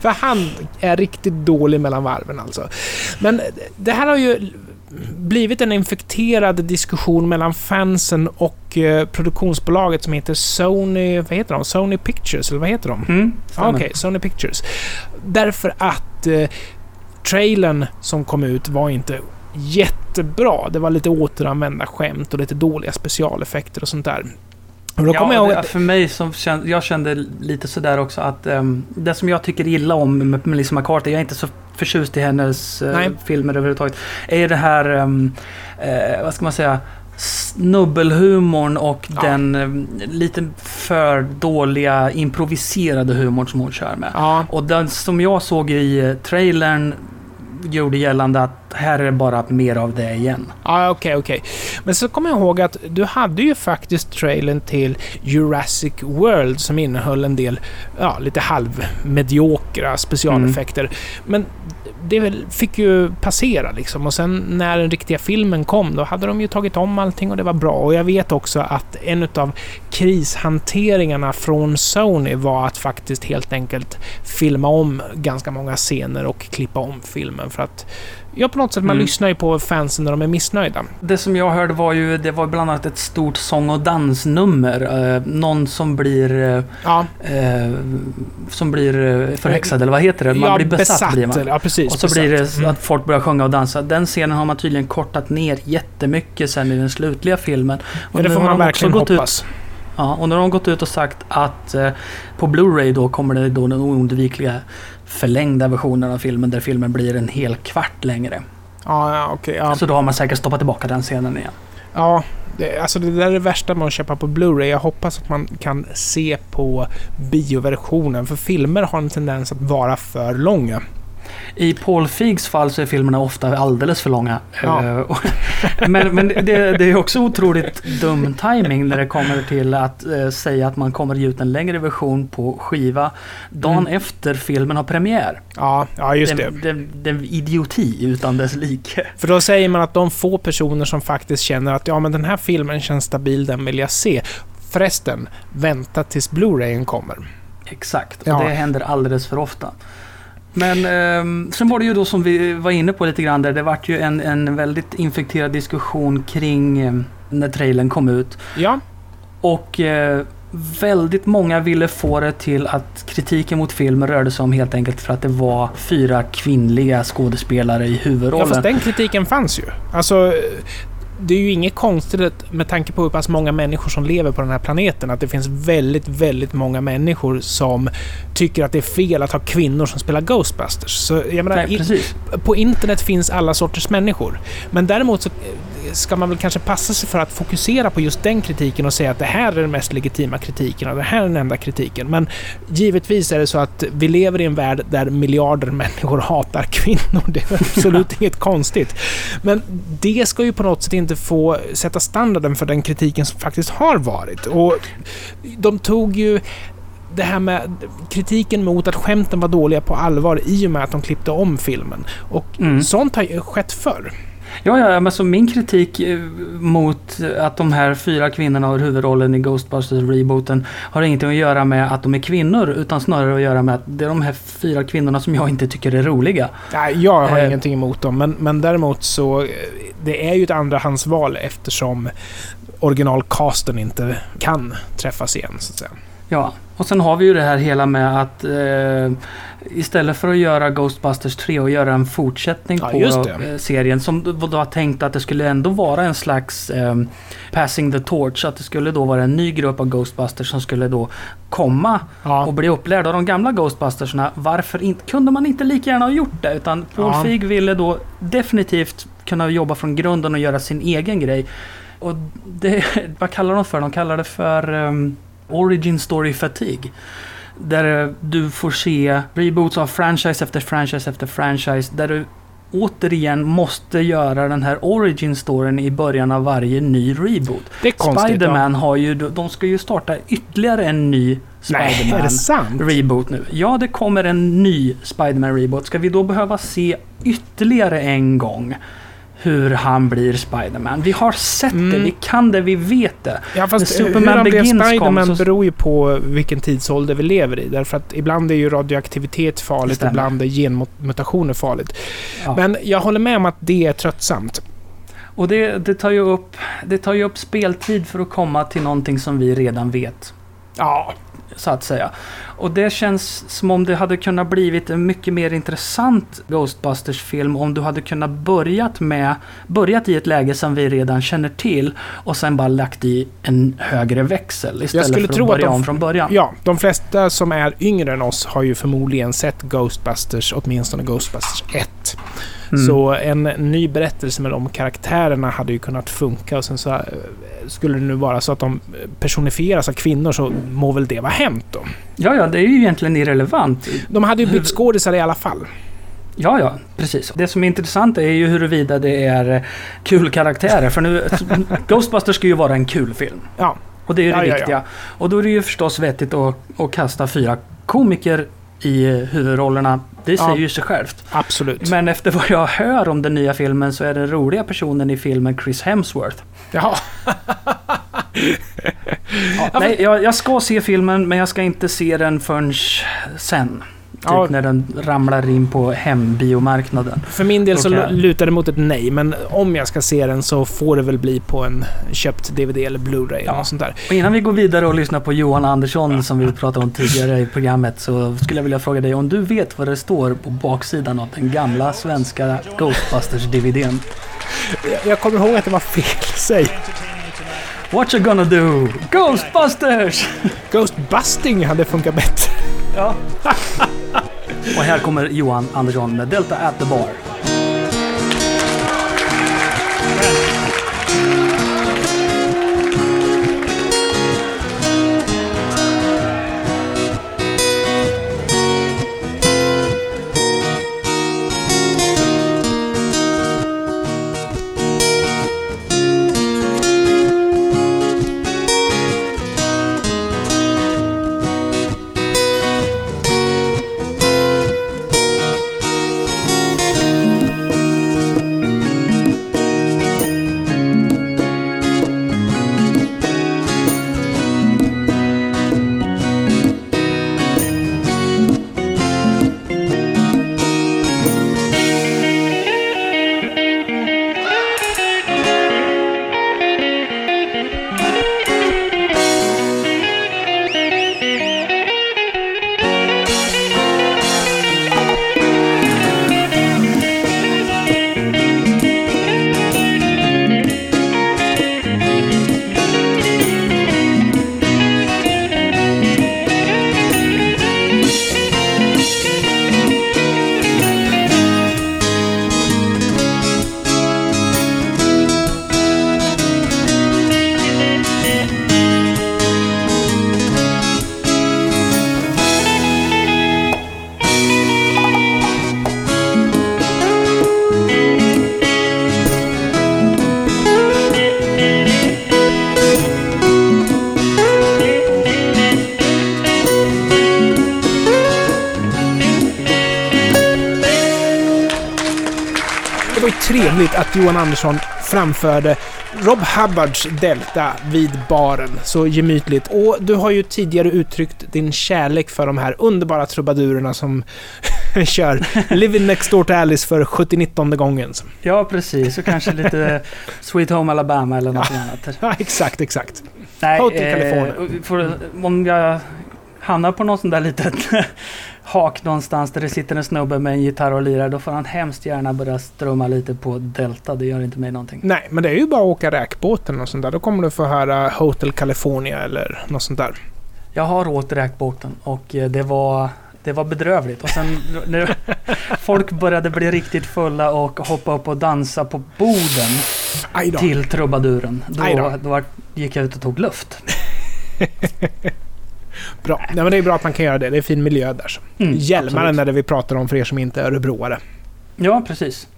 För han är riktigt dålig mellan varven alltså. Men det här har ju blivit en infekterad diskussion mellan fansen och eh, produktionsbolaget som heter Sony... Vad heter de? Sony Pictures, eller vad heter de?
Mm.
Okej, Sony Pictures. Därför att eh, trailern som kom ut var inte jättebra. Det var lite återanvända skämt och lite dåliga specialeffekter och sånt där. Och då kommer jag ihåg.
För mig som kände, jag kände lite sådär också att ehm, det som jag tycker illa om med Melissa McCarthy, jag är inte så förtjust i hennes eh,
Nej.
filmer överhuvudtaget, är det här, ehm, eh, vad ska man säga, snubbelhumorn och
Ja.
den ehm, lite för dåliga improviserade humorn som hon kör med.
Ja,
Och den som jag såg i eh, trailern gjorde gällande att här är det bara mer av det igen.
Ja, okej, okej. Men så kommer jag ihåg att du hade ju faktiskt trailern till Jurassic World som innehöll en del, ja, lite halvmediokra specialeffekter. Men det fick ju passera liksom. Och sen när den riktiga filmen kom, då hade de ju tagit om allting och det var bra. Och jag vet också att en av krishanteringarna från Sony var att faktiskt helt enkelt filma om ganska många scener och klippa om filmen för att Ja, på något sätt. Man
Mm.
lyssnar ju på fansen när de är missnöjda.
Det som jag hörde var ju, det var bland annat ett stort sång och dansnummer. Eh, någon som blir, eh,
Ja,
eh, som blir eh, förhäxad, eller vad heter det? Man
ja
blir besatt, blir man.
Ja, precis.
Och så
besatt.
blir det
Mm.
att folk börjar sjunga och dansa. Den scenen har man tydligen kortat ner jättemycket sen i den slutliga filmen.
Ja, det får
har
man verkligen
gått ut
hoppas.
Ja, och nu har de gått ut och sagt att eh, på Blu-ray då kommer det då den oundvikliga förlängda versionen av filmen där filmen blir en hel kvart längre.
Ja, ja okej. ja.
Så då har man säkert stoppat tillbaka den scenen igen.
Ja, det, alltså det där är det värsta med att köpa på Blu-ray. Jag hoppas att man kan se på bioversionen, för filmer har en tendens att vara för långa.
I Paul Figs fall så är filmerna ofta alldeles för långa.
Ja.
Eh, men men det, det är också otroligt dum timing när det kommer till att eh, säga att man kommer ge ut en längre version på skiva dagen
Mm.
efter filmen har premiär.
Ja, ja just det.
Det, det, det är idioti utan dess like.
För då säger man att de få personer som faktiskt känner att ja, men den här filmen känns stabil, den vill jag se. Förresten, vänta tills Blu-rayen kommer.
Exakt, och
Ja.
det händer alldeles för ofta. Men ehm, sen var det ju då som vi var inne på lite grann där, det vart ju en, en väldigt infekterad diskussion kring eh, när trailern kom ut.
Ja,
Och eh, väldigt många ville få det till att kritiken mot filmen rörde sig om helt enkelt för att det var fyra kvinnliga skådespelare i
ja
huvudrollen.
fast den kritiken fanns ju. Alltså, det är ju inget konstigt med tanke på hur pass många människor som lever på den här planeten att det finns väldigt, väldigt många människor som tycker att det är fel att ha kvinnor som spelar Ghostbusters. Så jag menar,
Nej,
i, på internet finns alla sorters människor. Men däremot så ska man väl kanske passa sig för att fokusera på just den kritiken och säga att det här är den mest legitima kritiken och det här är den enda kritiken. Men givetvis är det så att vi lever i en värld där miljarder människor hatar kvinnor. Det är absolut inget konstigt. Men det ska ju på något sätt inte få sätta standarden för den kritiken som faktiskt har varit. Och de tog ju det här med kritiken mot att skämten var dåliga på allvar i och med att de klippte om filmen. Och
Mm.
sånt har ju skett förr.
Ja, ja, men så min kritik eh, mot att de här fyra kvinnorna har huvudrollen i Ghostbusters-rebooten har ingenting att göra med att de är kvinnor, utan snarare att göra med att det är de här fyra kvinnorna som jag inte tycker är roliga.
Nej, jag har
Eh.
ingenting emot dem, men, men däremot så... eh, Det är ju ett andrahandsval eftersom originalcasten inte kan träffas igen, så att säga.
Ja, och sen har vi ju det här hela med att eh, istället för att göra Ghostbusters 3 och göra en fortsättning
Ja,
på eh, serien som då var tänkt att det skulle ändå vara en slags eh, passing the torch. Att det skulle då vara en ny grupp av Ghostbusters som skulle då komma
Ja,
och bli upplärda av de gamla Ghostbustersna. Varför inte, kunde man inte lika gärna ha gjort det? Utan Paul
Ja.
Feig ville då definitivt kunna jobba från grunden och göra sin egen grej. Och det, vad kallar de för? De kallar det för um, Origin Story Fatigue. Där eh, du får se reboots av franchise efter franchise efter franchise. Där du återigen måste göra den här origin storyn i början av varje ny reboot.
det är konstigt.
Spiderman har ju, de ska ju starta ytterligare en ny
ja.
Spiderman reboot nu. Ja, det kommer en ny Spiderman reboot. Ska vi då behöva se ytterligare en gång hur han blir Spiderman? Vi har sett det,
Mm.
vi kan det, vi vet det.
Ja, fast
När
hur
Superman
han blev
kom
Spiderman
så-
beror ju på vilken tidsålder vi lever i. Därför att ibland är ju radioaktivitet
Det
farligt, ibland är genmutationer farligt.
Ja.
Men jag håller med om att det är tröttsamt.
Och det, det, tar ju upp, det tar ju upp speltid för att komma till någonting som vi redan vet.
Ja,
Så att säga. Och det känns som om det hade kunnat blivit en mycket mer intressant Ghostbusters-film om du hade kunnat börjat med, börjat i ett läge som vi redan känner till och sen bara lagt i en högre växel istället
skulle
för
tro
att
att
börja
de-
om från början.
Ja, de flesta som är yngre än oss har ju förmodligen sett Ghostbusters, åtminstone Ghostbusters 1.
Mm.
Så en ny berättelse med de karaktärerna hade ju kunnat funka och sen så eh, skulle det nu vara så att de personifieras av kvinnor så må väl det vara hänt då.
Ja, ja, det är ju egentligen irrelevant.
De hade ju bytt skådisar i alla fall.
Ja, ja, precis. Det som är intressant är ju huruvida det är eh, kul karaktärer. För nu, Ghostbusters ska ju vara en kul film.
Ja,
Och det är ju det
Ja, ja, ja.
viktiga. Och då är det ju förstås vettigt att, att kasta fyra komiker i huvudrollerna. Det
Ja.
säger ju sig självt.
absolut.
Men efter vad jag hör om den nya filmen så är den roliga personen i filmen Chris Hemsworth.
Jaha.
Ja, nej, jag, jag ska se filmen men jag ska inte se den förrän sen.
Ja.
när den ramlar in på hembiomarknaden.
För min del så
Okej.
lutar det mot ett nej, men om jag ska se den så får det väl bli på en köpt DVD eller Blu-ray eller
Ja.
något sånt där.
Och innan vi går vidare och lyssnar på Johan Andersson som vi pratade om tidigare i programmet så skulle jag vilja fråga dig om du vet vad det står på baksidan av den gamla svenska Ghostbusters-DVDn?
Jag- Jag kommer ihåg att det var fel. Säg.
What you gonna do? Ghostbusters!
Ghostbusting hade funkat bättre.
Ja. och här kommer Johan Andersson med Delta at the bar.
Trevligt att Johan Andersson framförde Rob Hubbards Delta vid baren. Så gemytligt. Och du har ju tidigare uttryckt din kärlek för de här underbara trubadurerna som kör Living Next Door to Alice för 79 gången.
Ja, precis. Och kanske lite Sweet Home Alabama eller något annat.
Ja, exakt, exakt.
Nej,
Hotel California.
eh, för, om jag hamnar på någon sån där litet hak någonstans där det sitter en snubbe med en gitarr och lirar, då får han hemskt gärna börja strumma lite på Delta. Det gör inte mig någonting.
Nej, men det är ju bara att åka räkbåten och sånt där. Då kommer du få höra Hotel California eller något sånt där.
Jag har åkt räkbåten och eh, det var, det var bedrövligt. Och sen när folk började bli riktigt fulla och hoppa upp och dansa på borden till trubaduren. Då,
då.
gick jag ut och tog luft.
Bra. Nej, men det är bra att man kan göra det. Det är fin miljö där.
Mm,
Hjälmaren är det vi pratar om för er som inte är örebroare.
Ja, precis.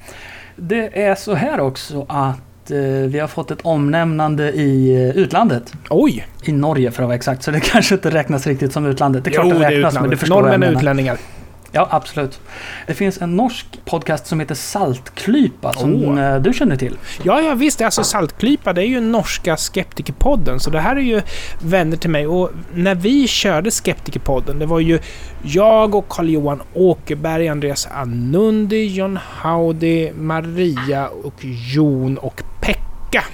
Det är så här också att eh, vi har fått ett omnämnande i eh, utlandet.
Oj!
I Norge för att vara exakt, så det kanske inte räknas riktigt som utlandet. Det är klart det räknas, men du förstår vad jag
Norrmän är
menar.
utlänningar.
Ja, absolut. Det finns en norsk podcast som heter Saltklypa som eh, du känner till.
Ja, ja visst. Alltså Saltklypa, det är ju norska Skeptikerpodden. Så det här är ju vänner till mig. Och när vi körde Skeptikerpodden, det var ju jag och Carl-Johan Åkerberg, Andreas Anundi, John Howdy, Maria och Jon och Pekka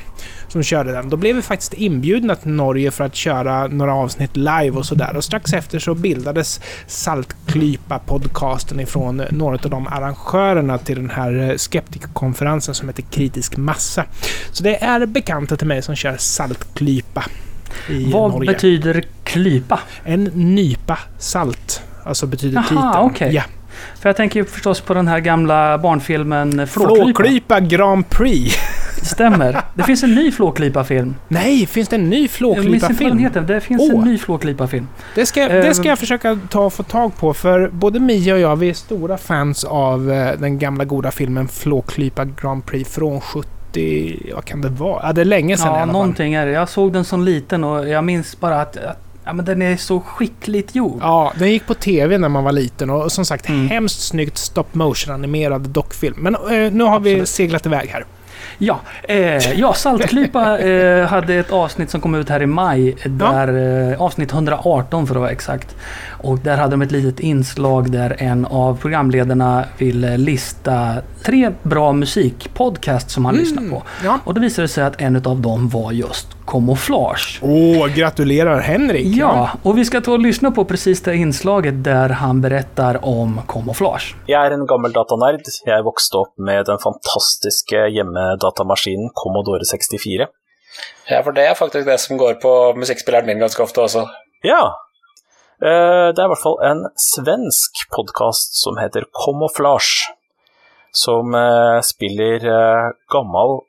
som körde den. Då blev vi faktiskt inbjudna till Norge för att köra några avsnitt live och sådär. Och strax efter så bildades Saltklypa-podcasten ifrån några av de arrangörerna till den här eh, skeptikerkonferensen som heter Kritisk Massa. Så det är bekanta till mig som kör Saltklypa i
Vad
Norge.
betyder klypa?
En nypa salt. Alltså betyder titeln.
okej.
Ja.
För jag tänker ju förstås på den här gamla barnfilmen Flåklypa.
Flåklypa Grand Prix.
Stämmer. Det finns en ny Flåklypa-film.
Nej, finns det en ny
Jag minns inte vad den
Flåklypa-film?
heter. Det finns
Åh.
en ny Flåklypa-film.
Det ska, det ska jag försöka ta få tag på, för både Mia och jag, vi är stora fans av eh, den gamla goda filmen Flåklypa Grand Prix från 70... Vad kan det vara? Ja, det är länge sedan i
Ja,
alla fall.
någonting är det. Jag såg den som liten och jag minns bara att, att ja, men den är så skickligt gjord.
Ja, den gick på TV när man var liten och som sagt
Mm.
hemskt snyggt stop motion animerad dockfilm. Men eh, nu har vi
Absolut.
seglat iväg här.
Ja, eh, ja Saltklypa eh, hade ett avsnitt som kom ut här i maj. Där, eh, avsnitt 118 för att vara exakt. Och där hade de ett litet inslag där en av programledarna ville lista tre bra musikpodcasts som han
Mm,
lyssnar på.
ja.
Och då visade det sig att en av dem var just Camouflage.
Åh, gratulerar Henrik!
Ja, och vi ska ta och lyssna på precis det inslaget där han berättar om Camouflage.
Jeg er en gammel datanerd. Jeg vokste opp med den fantastiske hjemmedatamaskinen Commodore 64.
Ja, for det er faktisk det som går på musikkspilleren min ganske ofte også.
Ja, eh, det er i hvert fall en svensk podkast som heter Camouflage, som eh, spiller eh, gammel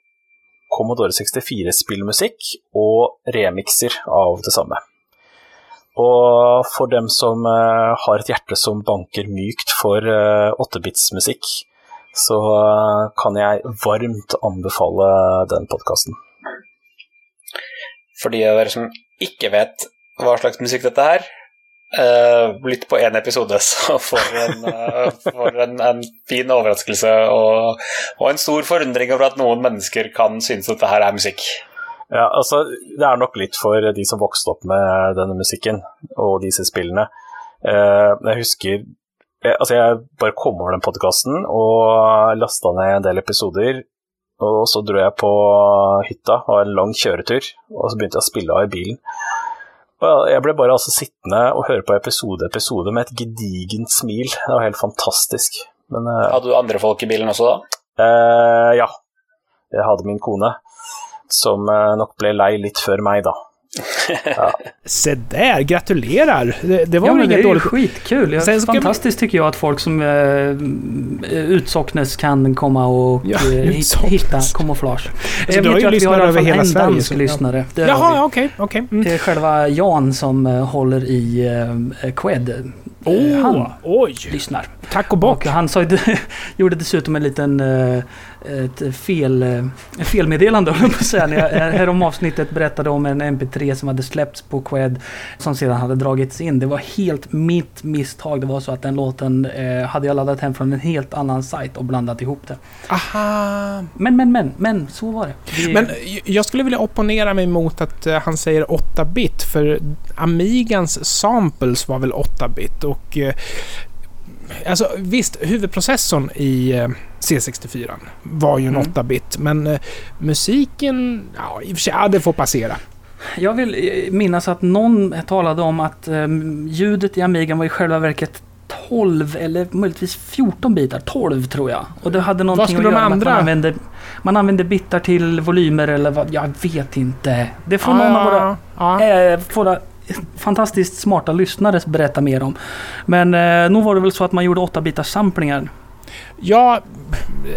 Commodore 64-spillmusikk og remixer av det samme. Og for dem som eh, har et hjerte som banker mykt for eh, 8-bits-musikk, så eh, kan jeg varmt anbefale den podkasten.
For de av dere som ikke vet hva slags musikk dette er, uh, lytt på én episode, så får dere en, eh, får en, en fin overraskelse og, og en stor forundring over at noen mennesker kan synes dette her er musikk.
Ja, altså, det er nok litt for de som vokste opp med denne musikken og disse spillene. Eh, jeg husker eh, Altså, jeg bare kom over den podkasten og lasta ned en del episoder. Og så dro jeg på hytta, og en lang kjøretur, og så begynte jeg å spille av i bilen. Og jeg ble bare altså sittende og høre på episode episode med et gedigent smil. Det var helt fantastisk. Men eh,
Hadde du andre folk i bilen også da?
Eh, ja. Jeg hadde min kone, som eh, nok ble lei litt før meg, da.
Se där, gratulerar! Det, det var
Ja,
väl
men det
inget
är
dåligt...
skitkul. Det
Sen
fantastiskt tycker jag att folk som eh, utsocknes kan komma och
Ja,
eh, hitta kamouflage.
du
jag vet
ju
att vi
lyssnare
har
över hela
en
Sverige,
dansk
så- ja.
lyssnare. Det
Jaha,
vi.
ja, okej, okej. Mm.
Det är själva Jan som eh, håller i eh, Qued. Eh, han
oj!
lyssnar.
Tack och bock.
Och han sa, gjorde dessutom en liten eh, ett fel, eh, felmeddelande, höll jag på att säga. När jag här om avsnittet berättade om en MP3 som hade släppts på Qued som sedan hade dragits in. Det var helt mitt misstag. Det var så att den låten eh, hade jag laddat hem från en helt annan sajt och blandat ihop det.
Aha.
Men, men, men, men, så var det. Vi,
Men jag skulle vilja opponera mig mot att han säger 8-bit, för Amigans samples var väl 8-bit och... Alltså visst, huvudprocessorn i eh, C64 var ju en
Mm.
8-bit, men eh, musiken, ja i och för sig, ja, det får passera.
Jag vill eh, minnas att någon talade om att ljudet i Amigan var i själva verket 12 eller möjligtvis 14 bitar. 12 tror jag. Och det hade någonting att göra med
andra-
att man använde, man använde bitar till volymer eller vad. Jag vet inte. Det får någon av våra,
ja.
eh, våra fantastiskt smarta lyssnare berätta mer om. Men eh, nog var det väl så att man gjorde 8 bitars samplingar.
Ja,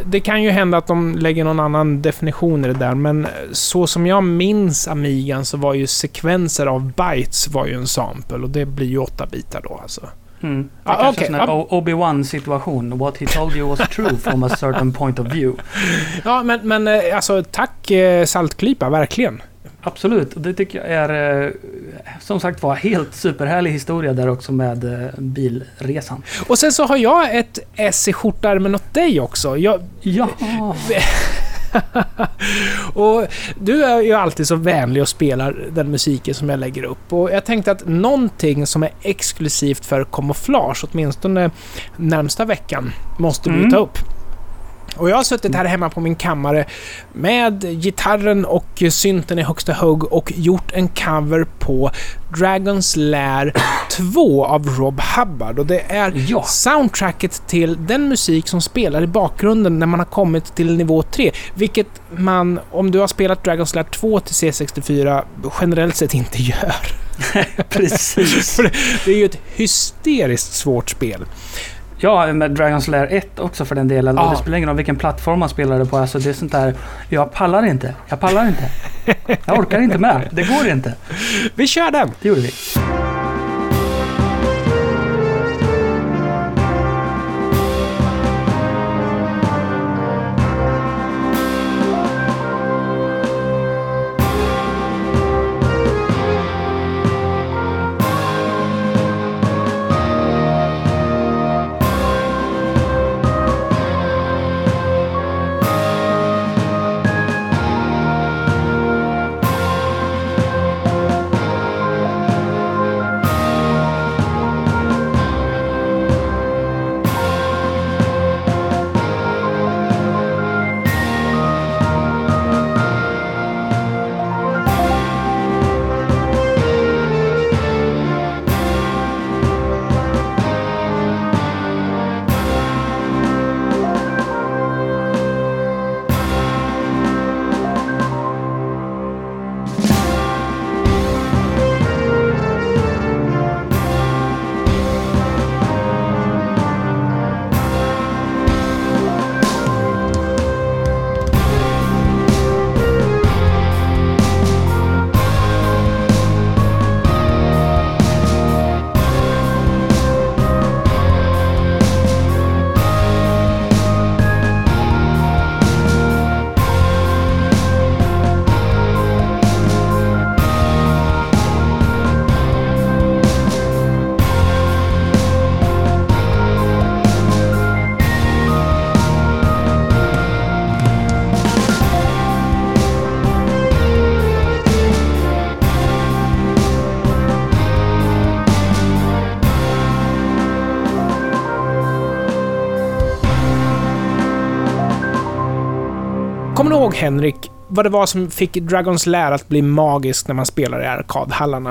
det kan ju hända att de lägger någon annan definition i det där, men så som jag minns Amigan så var ju sekvenser av bytes var ju en sample och det blir ju 8 bitar då alltså.
Mm. Det
Ja,
kanske
okej,
är en sån. O- Obi-Wan situation. What he told you was true from a certain point of view.
Ja, men, men eh, alltså tack eh, Saltklypa, verkligen.
Absolut, det tycker jag är eh, som sagt var helt superhärlig historia där också med eh, bilresan.
Och sen så har jag ett S i skjortärmen åt dig också. Jag,
Ja,
och du är ju alltid så vänlig och spelar den musiken som jag lägger upp. Och jag tänkte att någonting som är exklusivt för kamouflage, åtminstone närmsta veckan, måste
Mm.
ta upp. Och jag har suttit här hemma på min kammare med gitarren och synten i högsta hugg och gjort en cover på Dragon's Lair 2 av Rob Hubbard. Och det är
Ja.
soundtracket till den musik som spelar i bakgrunden när man har kommit till nivå 3. Vilket man, om du har spelat Dragon's Lair 2 till C64, generellt sett inte gör.
precis.
För det är ju ett hysteriskt svårt spel.
Ja, med Dragon's Lair 1 också för den delen.
Ja.
Och det spelar ingen roll vilken plattform man spelar det på. Alltså det är sånt där, jag pallar inte. Jag pallar inte. Jag orkar inte med. Det går inte.
Vi kör den!
Det gjorde vi.
Ihåg, Henrik, vad det var som fick Dragons Lair att bli magiskt när man spelar i arkadhallarna?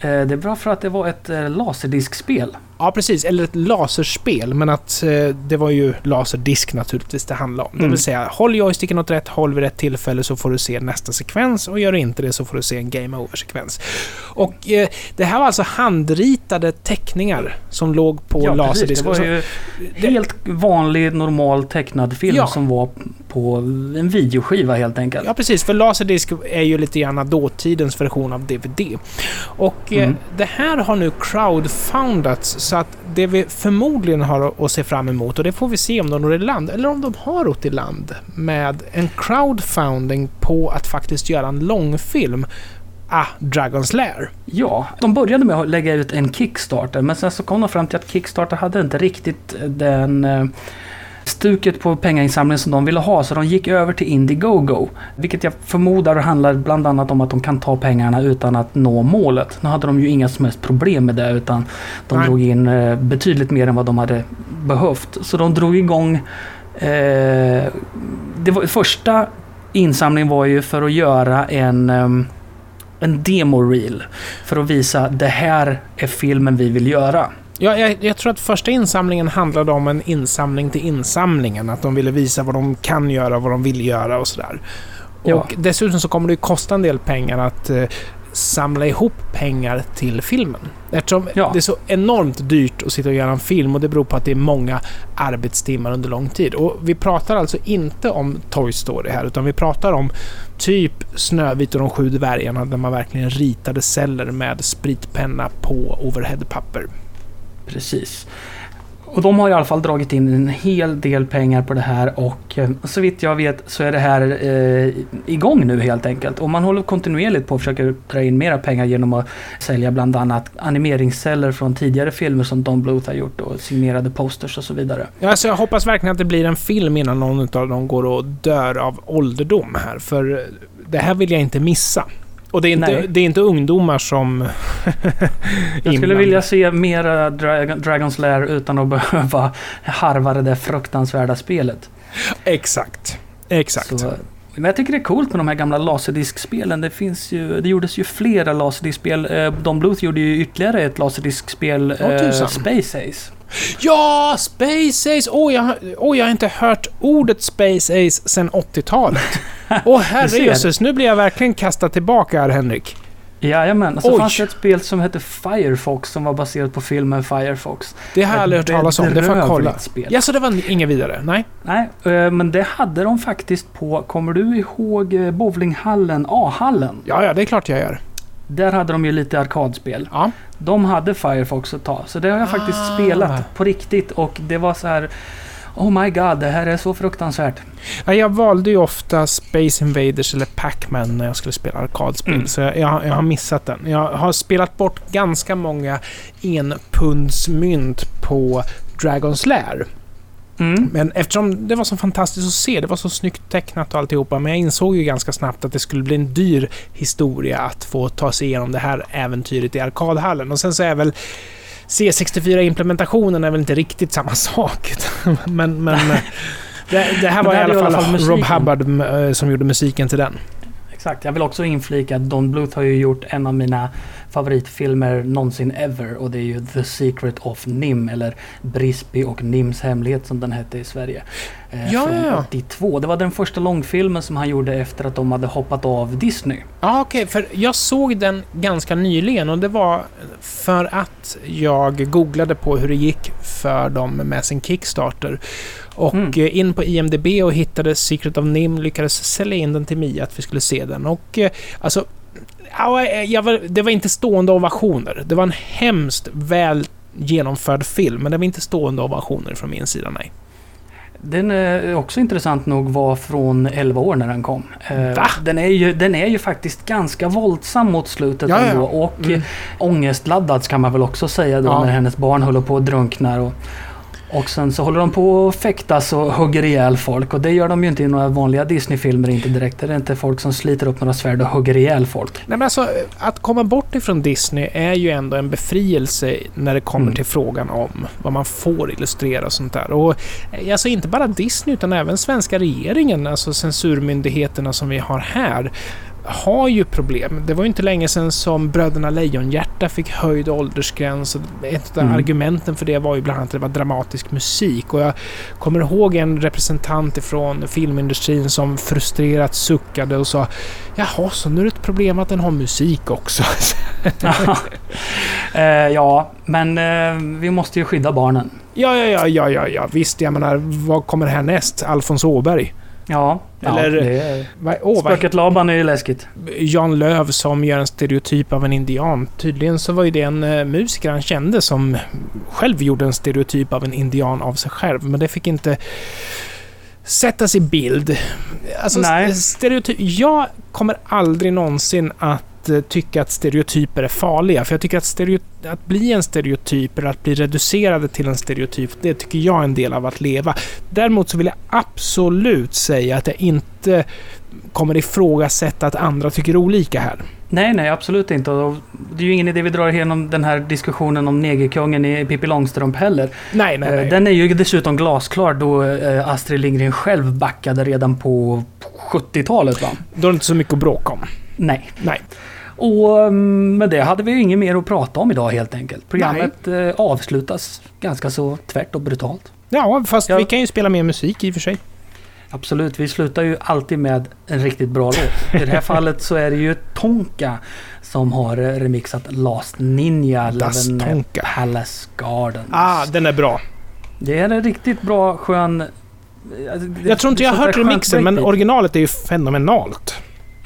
Eh, Det är bra för att det var ett eh, laserdiskspel.
Ja, precis. Eller ett laserspel, men att eh, det var ju laserdisk naturligtvis det handlade om. Det
Mm.
vill säga, håll joysticken åt rätt håll vid rätt tillfälle så får du se nästa sekvens och gör du inte det så får du se en game over-sekvens. Och eh, det här var alltså handritade teckningar som låg på
Ja, precis.
laserdisk.
Det var ju helt vanlig, normal tecknad film
Ja.
som var på en videoskiva helt enkelt.
Ja, precis. För Laserdisk är ju lite grann dåtidens version av DVD. Och eh,
Mm.
det här har nu crowdfundats så att det vi förmodligen har att se fram emot, och det får vi se om de når i land, eller om de har rott i land, med en crowdfunding på att faktiskt göra en långfilm Ah, Dragon's Lair.
Ja, de började med att lägga ut en Kickstarter men sen så kom de fram till att Kickstarter hade inte riktigt den eh, stuket på pengainsamlingen som de ville ha så de gick över till Indiegogo. Vilket jag förmodar handlar bland annat om att de kan ta pengarna utan att nå målet. Nu hade de ju inga som helst problem med det utan de
Nej.
drog in eh, betydligt mer än vad de hade behövt. Så de drog igång eh, det var, Första insamlingen var ju för att göra en ehm, en demo-reel för att visa det här är filmen vi vill göra.
Ja, jag, jag tror att första insamlingen handlade om en insamling till insamlingen. Att de ville visa vad de kan göra, vad de vill göra och sådär.
Ja.
Och dessutom så kommer det ju kosta en del pengar att eh, samla ihop pengar till filmen. Eftersom
Ja.
det är så enormt dyrt att sitta och göra en film och det beror på att det är många arbetstimmar under lång tid. Och vi pratar alltså inte om Toy Story här, utan vi pratar om typ Snövit och de sju dvärgarna där man verkligen ritade celler med spritpenna på overheadpapper.
Precis. Och de har i alla fall dragit in en hel del pengar på det här och eh, så vitt jag vet så är det här eh, igång nu helt enkelt. Och man håller kontinuerligt på att försöka dra in mera pengar genom att sälja bland annat animeringsceller från tidigare filmer som Don Bluth har gjort och signerade posters och så vidare.
Ja, alltså jag hoppas verkligen att det blir en film innan någon av dem går och dör av ålderdom här. För det här vill jag inte missa. Och det är inte,
Nej.
det är inte ungdomar som...
Jag skulle vilja se mera Dra- Dragon's Lair utan att behöva harva det där fruktansvärda spelet.
Exakt. Exakt.
Så, men jag tycker det är coolt med de här gamla laserdiskspelen. Det finns ju, det gjordes ju flera laserdiskspel. Eh, Don Bluth gjorde ju ytterligare ett laserdiskspel,
Åh,
eh. Space Ace.
Ja, Space Ace! Åh, jag, har- åh, jag har inte hört ordet Space Ace sedan 80-talet. Åh,
ser.
herrejösses. Nu blir jag verkligen kastad tillbaka här, Henrik.
Jajamän, så
Oj.
fanns det ett spel som hette Firefox som var baserat på filmen Firefox.
Det har jag aldrig hört talas om. Det får jag kolla.
Spel.
Ja, så det var inget vidare? Nej?
Nej, eh, men det hade de faktiskt på, kommer du ihåg eh, bowlinghallen, A-hallen?
Ja, ja, det är klart jag gör.
Där hade de ju lite arkadspel.
Ja.
De hade Firefox att ta, så det har jag faktiskt
Ah.
spelat på riktigt och det var så här Oh my god, det här är så fruktansvärt.
Ja, jag valde ju ofta Space Invaders eller Pac-Man när jag skulle spela arkadspel.
Mm.
Så jag, jag har missat den. Jag har spelat bort ganska många enpundsmynt på Dragon's Lair.
Mm.
Men eftersom det var så fantastiskt att se, det var så snyggt tecknat och alltihopa, men jag insåg ju ganska snabbt att det skulle bli en dyr historia att få ta sig igenom det här äventyret i arkadhallen. Och sen så är väl C64-implementationen är väl inte riktigt samma sak. men men det, det här var
det
i alla
i alla
fall,
fall
Rob. Hubbard eh, som gjorde musiken till den.
Exakt, jag vill också inflika att Don Bluth har ju gjort en av mina favoritfilmer någonsin ever och det är ju The Secret of Nim eller Brisby och Nims hemlighet som den hette i Sverige. Eh,
Ja,
från
ja, ja.
82. Det var den första långfilmen som han gjorde efter att de hade hoppat av Disney.
Ja, okej, för jag såg den ganska nyligen och det var för att jag googlade på hur det gick för dem med sin Kickstarter. Och
Mm.
eh, in på IMDB och hittade Secret of Nim, lyckades sälja in den till Mia att vi skulle se den. Och eh, alltså, jag var, det var inte stående ovationer. Det var en hemskt väl genomförd film, men det var inte stående ovationer från min sida, nej.
Den är också intressant nog var från 11 år när den kom. Eh,
Va?
Den är, ju, den är ju faktiskt ganska våldsam mot slutet
Ja,
ändå och
mm.
ångestladdad kan man väl också säga då
Ja.
när hennes barn håller på att drunkna. Och, Och sen så håller de på att fäktas och hugger ihjäl folk. Och det gör de ju inte i några vanliga Disney-filmer inte direkt. Det är inte folk som sliter upp några svärd och hugger ihjäl folk.
Nej, men alltså, att komma bort ifrån Disney är ju ändå en befrielse när det kommer
Mm.
till frågan om vad man får illustrera och sånt där. Och eh, alltså inte bara Disney utan även svenska regeringen, alltså censurmyndigheterna som vi har här, har ju problem. Det var ju inte länge sedan som Bröderna Lejonhjärta fick höjd åldersgräns. Ett av
Mm.
argumenten för det var ju bland annat att det var dramatisk musik. Och jag kommer ihåg en representant ifrån filmindustrin som frustrerat suckade och sa Jaha, så nu är det ett problem att den har musik också.
eh, ja, men eh, vi måste ju skydda barnen.
ja, ja, ja, ja, ja, ja, visst. Jag menar, vad kommer härnäst? Alfons Åberg?
Ja,
Eller-
ja, det är...
Vad
Spöket Laban är ju läskigt.
Jan Löv som gör en stereotyp av en indian. Tydligen så var ju det en eh, musiker han kände som själv gjorde en stereotyp av en indian av sig själv. Men det fick inte sättas i bild. Alltså,
Nej.
stereotyp... Jag kommer aldrig någonsin att eh, tycka att stereotyper är farliga. För jag tycker att, stereo... att bli en stereotyp eller att bli reducerade till en stereotyp, det tycker jag är en del av att leva. Däremot så vill jag absolut säga att jag inte kommer ifrågasätta att andra tycker olika här.
Nej, nej, absolut inte. Och det är ju ingen idé vi drar igenom den här diskussionen om negerkungen i Pippi Långstrump heller.
Nej, nej,
Eh,
nej.
Den är ju dessutom glasklar då eh, Astrid Lindgren själv backade redan på 70-talet va?
Då är det inte så mycket att bråka om.
Nej.
Nej.
Och mm, med det hade vi ju inget mer att prata om idag helt enkelt. Programmet eh, avslutas ganska så tvärt och brutalt.
Ja, fast
Ja.
vi kan ju spela mer musik i och för sig.
Absolut, vi slutar ju alltid med en riktigt bra låt. I det här fallet så är det ju Tonka som har eh, remixat Last Ninja,
Das Tonka.
Palace Gardens.
Ah, den är bra.
Det är en riktigt bra, skön...
Jag tror inte jag har hört remixen, men originalet är ju fenomenalt.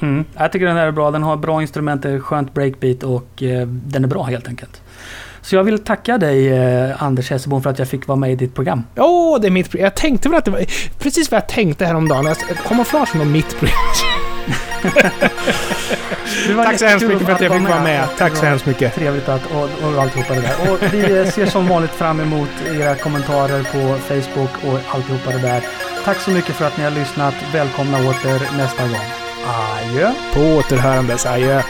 Mm, jag tycker den här är bra. Den har bra instrument, skönt breakbeat och eh, den är bra helt enkelt. Så jag vill tacka dig eh, Anders Hessebom för att jag fick vara med i ditt program.
Åh, det är mitt program. Jag tänkte väl att det var precis vad jag tänkte häromdagen. Jag- Kamouflagen var mitt program. Tack så hemskt mycket för att jag fick vara med. Tack så hemskt mycket.
Trevligt att och, och alltihopa det där. Och vi eh, ser som vanligt fram emot era kommentarer på Facebook och alltihopa det där. Tack så mycket för att ni har lyssnat. Välkomna åter nästa gång. Adjö!
På återhörandes. Adjö.